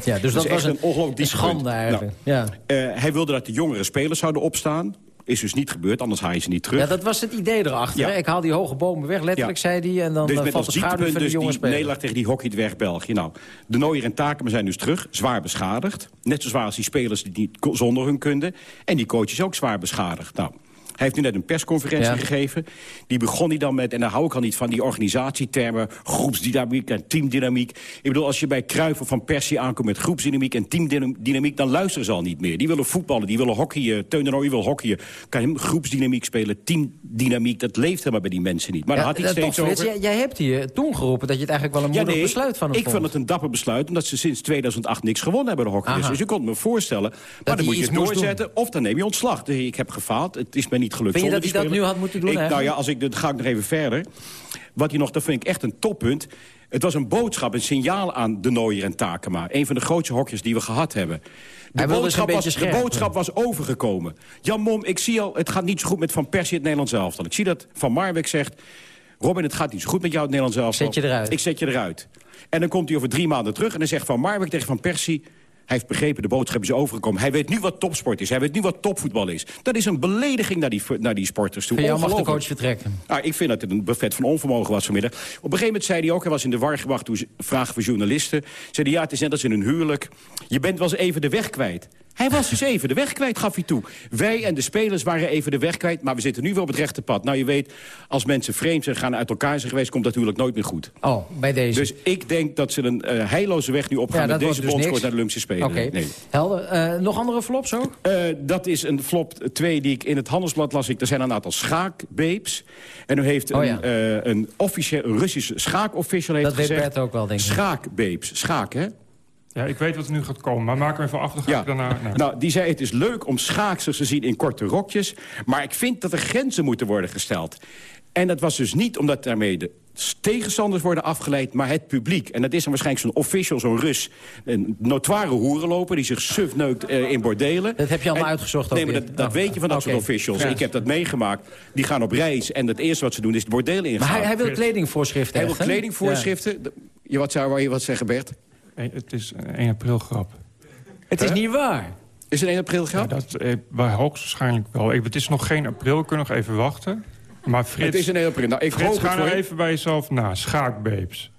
Ja, dus dat, is was echt een, ongelooflijk een dieptepunt. schande eigenlijk. Ja. Eh, hij wilde dat de jongere spelers zouden opstaan. Is dus niet gebeurd, anders haal je ze niet terug. ja, dat was het idee erachter. Ja. hè? Ik haal die hoge bomen weg, letterlijk, Ja. zei hij. En dan dus eh, met valt de schaduw van de dus jonge die speler. nederlaag tegen die hockeydwerg België. Nou, de Nooier en Taken zijn dus terug, zwaar beschadigd. Net zo zwaar als die spelers die niet zonder hun kunde. En die coach is ook zwaar beschadigd. Nou, hij heeft nu net een persconferentie Ja. gegeven. Die begon hij dan met, en daar hou ik al niet van... die organisatietermen, groepsdynamiek en teamdynamiek. Ik bedoel, als je bij of Van Persie aankomt met groepsdynamiek en teamdynamiek... dan luisteren ze al niet meer. Die willen voetballen, die willen hockeyen. Teun de Nooijer wil hockeyen. Kan hem groepsdynamiek spelen, teamdynamiek. Dat leeft helemaal bij die mensen niet. Maar Ja, daar had hij steeds toch, Frits, over. jij, jij hebt hier toen geroepen dat je het eigenlijk wel een moedig besluit van hem ik vond het een dapper besluit... omdat ze sinds 2008 niks gewonnen hebben, de hockeyers. Dus je kon me voorstellen, maar hij dan moet je het doorzetten... of dan neem je ontslag. Dus Ik heb gefaald, het is me niet gelukt Vind je dat hij dat nu had moeten doen, Ik, nou ja, als ik, dan ga ik nog even verder. Wat hij nog, dat vind ik echt een toppunt... Het was een boodschap, een signaal aan de Nooier en Takema. Een van de grootste hokjes die we gehad hebben. De, boodschap was, de boodschap was overgekomen. Jan Mom, ik zie al, het gaat niet zo goed met Van Persie het Nederlands elftal. Ik zie dat Van Marwijk zegt... Robin, het gaat niet zo goed met jou het Nederlands elftal. Zet je eruit. Ik zet je eruit. En dan komt hij over drie maanden terug en dan zegt Van Marwijk tegen Van Persie... Hij heeft begrepen, de boodschap is overgekomen. Hij weet nu wat topsport is. Hij weet nu wat topvoetbal is. Dat is een belediging naar die, naar die sporters toe. Van jou mag de coach vertrekken. Nou, ik vind dat het een buffet van onvermogen was vanmiddag. Op een gegeven moment zei hij ook, hij was in de war gebracht... toen vragen voor journalisten. Zei hij, ja, het is net als in een huwelijk. Je bent wel eens even de weg kwijt. Hij was dus even de weg kwijt, gaf hij toe. Wij en de spelers waren even de weg kwijt, maar we zitten nu weer op het rechte pad. Nou, je weet, als mensen vreemd zijn, gaan uit elkaar zijn geweest... komt dat natuurlijk nooit meer goed. Oh, bij deze. Dus ik denk dat ze een eh, heilloze weg nu opgaan... Ja, dat met deze dus naar de Olympische Spelen. Oké, Nee. helder. Eh, nog andere flops ook? Eh, dat is een flop 2 die ik in het Handelsblad las. Ik, er zijn een aantal schaakbeeps. En nu heeft Oh een, ja. een, officieel, een Russische schaakofficial heeft Dat weet gezegd... Bert ook wel, denk ik. Schaakbeeps. Schaak, hè? Ja, ik weet wat er nu gaat komen, maar maak hem even af, dan ga Ja, ik daarna... nee. nou, die zei het is leuk om schaaksters te zien in korte rokjes... maar ik vind dat er grenzen moeten worden gesteld. En dat was dus niet omdat daarmee de tegenstanders worden afgeleid... maar het publiek. En dat is dan waarschijnlijk zo'n official, zo'n Rus... een notoire hoerenloper die zich suf neukt eh, in bordelen. Dat heb je allemaal En- uitgezocht Nee, maar dat, dat Oh, weet je van dat soort officials. Ja. Ik heb dat meegemaakt. Die gaan op reis en het eerste wat ze doen is de bordelen ingaan. Maar hij, hij wil kledingvoorschriften. Hij wil echt, kledingvoorschriften. Je, wat zou je wat zeggen, Bert? Eh, Het is een 1 april grap. Het is niet waar. Is het 1 april Ja, grap? dat, eh, bij hoogstwaarschijnlijk wel. Ik, het is nog geen april, we kunnen nog even wachten. Maar Frits, Het is een 1 april. Nou, ik Frits hoop ga je. even bij jezelf na. Schaakbeeps.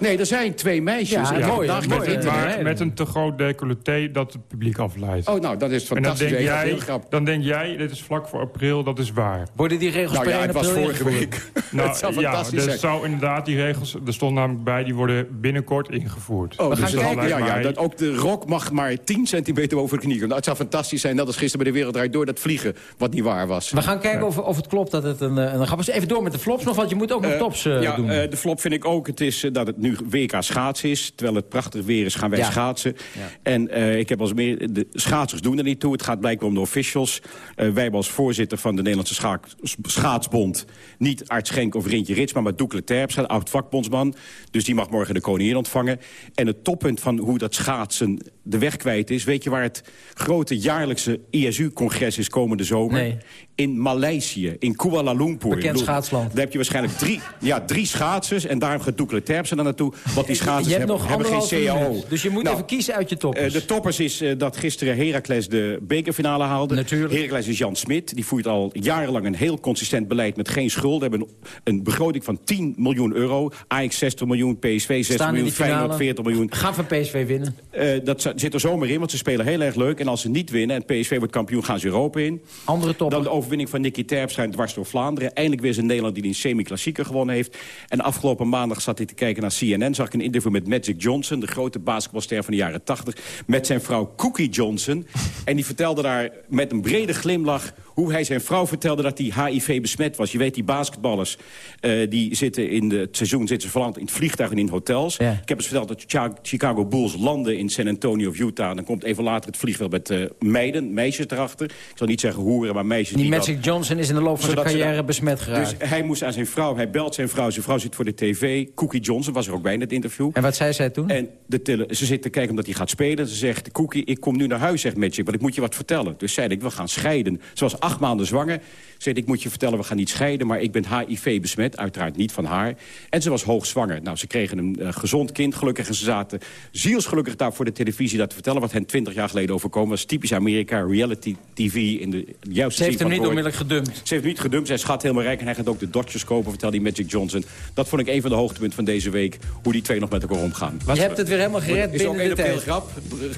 Nee, er zijn twee meisjes. Ja, mooi, mooi, met eh, internet. Maar met een te groot decolleté dat het publiek afleidt. Oh, nou, dat is en dan fantastisch. denk, Een jij, heel grap. dan denk jij, dit is vlak voor april, dat is waar. Worden die regels Nou per ja, 1 het was april vorige ingevoerd? week. Nou, het zou ja, fantastisch er zijn. zou inderdaad die regels, er stond namelijk bij, die worden binnenkort ingevoerd. Oh, We dus gaan het kijken. Ja, ja, dat ook de rok mag maar 10 centimeter over de knie. Nou, het zou fantastisch zijn, net als gisteren bij de Wereld Draait Door... dat vliegen, wat niet waar was. We gaan kijken of, of het klopt dat het een, eh, een grap is. Even door met de flops nog, want je moet ook nog Eh, tops eh, ja, doen. eh, de flop vind ik ook. Het is dat het nu WK schaatsen is. Terwijl het prachtig weer is, gaan wij Ja. schaatsen. Ja. En eh, ik heb als meer... De schaatsers doen er niet toe. Het gaat blijkbaar om de officials. Eh, wij hebben als voorzitter van de Nederlandse schaatsbond... niet Art Schenk of Rintje Ritsma, maar Doekle Terpstra, een oud-vakbondsman. Dus die mag morgen de koningin ontvangen. En het toppunt van hoe dat schaatsen de weg kwijt is... weet je waar het grote jaarlijkse ISU-congres is komende zomer? Nee. In Maleisië, in Kuala Lumpur. Bekend schaatsland. Daar heb je waarschijnlijk drie, ja, drie schaatsers... en daarom gaat Doekle Terpstra daar naartoe. Want die schaatsers je hebt hebben, nog hebben geen CAO. Dus je moet Nou, even kiezen uit je toppers. eh, de toppers is eh, dat gisteren Heracles de bekerfinale haalde. Natuurlijk. Heracles is Jan Smit. Die voert al jarenlang een heel consistent beleid met geen schulden. Hebben een, een begroting van 10 miljoen euro. Ajax 60 miljoen, PSV 60 Staan in miljoen, die Feyenoord finale. 40 miljoen. Gaan van PSV winnen. Eh, dat zit er zomaar in, want ze spelen heel erg leuk. En als ze niet winnen en PSV wordt kampioen, gaan ze Europa in. Andere topper. Dan de overwinning van Nicky Terpstra in dwars door Vlaanderen. Eindelijk weer een Nederland die een semi-klassieker gewonnen heeft. En afgelopen maandag zat ik te kijken naar CNN. Zag ik een interview met Magic Johnson, de grote basketbalster van de jaren 80. Met zijn vrouw Cookie Johnson. En die vertelde daar met een brede glimlach hoe hij zijn vrouw vertelde dat hij HIV besmet was. Je weet, die basketballers, eh, die zitten in de, het seizoen zitten ze verland in het vliegtuig en in hotels. Ik heb eens verteld dat Chi- Chicago Bulls landen in San Antonio of Utah. Dan komt even later het vliegveld met eh, meiden, meisjes erachter. Ik zal niet zeggen hoeren, maar meisjes Die die Magic dat- Johnson is in de loop van zijn carrière besmet geraakt. Dus hij moest aan zijn vrouw, hij belt zijn vrouw. Zijn vrouw zit voor de tv. Cookie Johnson was er ook bij in het interview. En wat zei zij toen? En de tele, ze zit te kijken omdat hij gaat spelen. Ze zegt, Cookie, ik kom nu naar huis, zegt Magic, want ik moet je wat vertellen. Dus zei ik, we gaan scheiden. Ze was acht maanden zwanger. Ze zei, ik moet je vertellen, we gaan niet scheiden... maar ik ben HIV besmet, uiteraard niet van haar. En ze was hoogzwanger. Nou, ze kregen een eh, gezond kind, gelukkig. En ze zaten zielsgelukkig daar voor de televisie dat te vertellen... wat hen twintig jaar geleden overkomen was. Typisch Amerika, reality TV in de juiste Ze heeft hem niet onmiddellijk gedumpt. Ze heeft hem niet gedumpt. Zij schat helemaal rijk en hij gaat ook de Dodgers kopen, vertelde die Magic Johnson. Dat vond ik een van de hoogtepunten van deze week. Hoe die twee nog met elkaar omgaan. Je hebt het weer helemaal gered Is binnen de tijd. grap.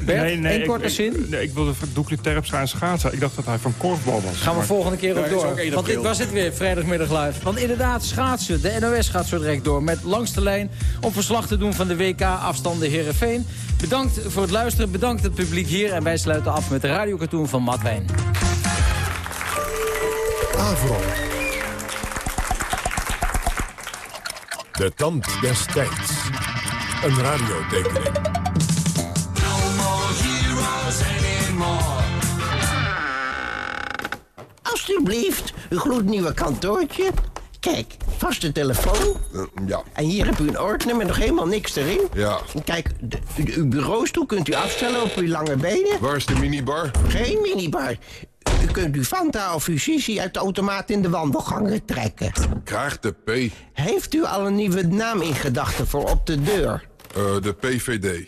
Bert, één ik- korte ik, zin. Nee, ik wilde van Doekle Terpstra en schaatsen. Ik dacht dat hij van korfbal was. Gaan we Maar- volgende keer ook is ook Want dit was het weer, vrijdagmiddag live. Want inderdaad, schaatsen. De NOS gaat zo direct door met langs de lijn... om verslag te doen van de WK-afstanden Herenveen. Bedankt voor het luisteren, bedankt het publiek hier... en wij sluiten af met de radiocartoon van Matt Wijn. Avro. De tand des tijds. Een radiotekening. Alsjeblieft, uw gloednieuwe kantoortje. Kijk, vaste telefoon. ja. En hier hebt u een ordner met nog helemaal niks erin. Ja. En Kijk, de- de- uw bureaustoel kunt u afstellen op uw lange benen. Waar is de minibar? Geen minibar. U kunt uw Fanta of uw Sisi uit de automaat in de wandelgangen trekken. Krijgt de P. Heeft u al een nieuwe naam in gedachten voor op de deur? Eh, de PVD.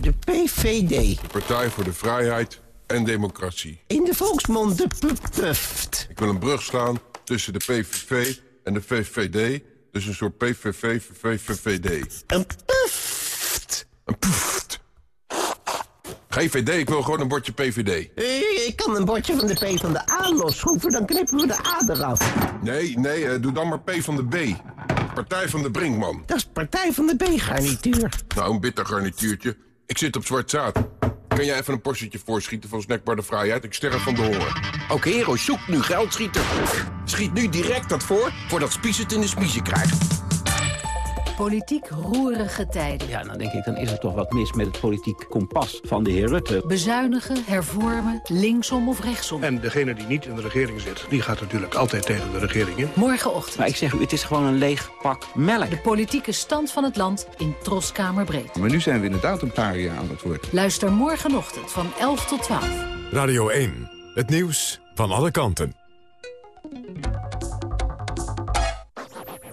De PVD. De Partij voor de Vrijheid en Democratie. In de volksmond de PUFT. Ik wil een brug slaan tussen de PVV en de VVD. Dus een soort PVV, VVD. Een PUFT. Een PUFT. GVD, ik wil gewoon een bordje PVD. Eh, Ik kan een bordje van de P van de A losschroeven, dan knippen we de A eraf. Nee, nee, eh, doe dan maar P van de B. Partij van de Brinkman. Dat is Partij van de B-garnituur. Nou, een bitter garnituurtje. Ik zit op zwart zaad. Kan jij even een portietje voorschieten van Snackbar de Vrijheid? Ik sterf van de honger. Ook Hero zoekt nu geldschieter. Schiet nu direct dat voor, voordat Spies het in de smiezen krijgt. Politiek roerige tijden. Ja, dan denk ik, dan is er toch wat mis met het politiek kompas van de heer Rutte. Bezuinigen, hervormen, linksom of rechtsom. En degene die niet in de regering zit, die gaat natuurlijk altijd tegen de regering in. Morgenochtend. Maar ik zeg u, het is gewoon een leeg pak melk. De politieke stand van het land in Troskamerbreed. Maar nu zijn we inderdaad een paria aan het worden. Luister morgenochtend van 11 tot 12. Radio 1. Het nieuws van alle kanten.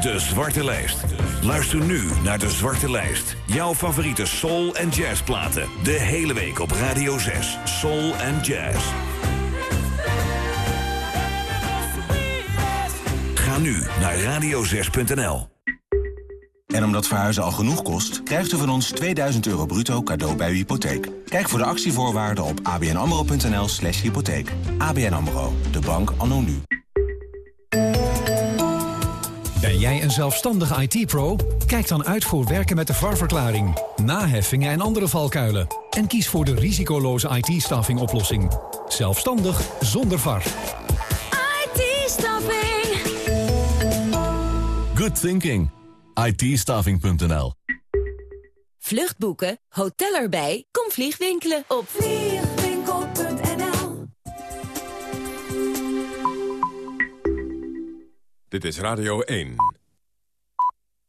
De Zwarte Lijst. Luister nu naar De Zwarte Lijst. Jouw favoriete soul- en jazzplaten. De hele week op Radio 6. Soul en jazz. Ga nu naar radio6.nl. En omdat verhuizen al genoeg kost, krijgt u van ons 2000 euro bruto cadeau bij uw hypotheek. Kijk voor de actievoorwaarden op abnamro.nl slash hypotheek. ABN AMRO, de bank anno nu. Ben jij een zelfstandige IT-pro? Kijk dan uit voor werken met de VAR-verklaring, naheffingen en andere valkuilen. En kies voor de risicoloze IT-staffing oplossing. Zelfstandig zonder VAR. IT-staffing. Good thinking. itstaffing.nl Vluchtboeken, hotel erbij, kom vliegwinkelen op Dit is Radio 1.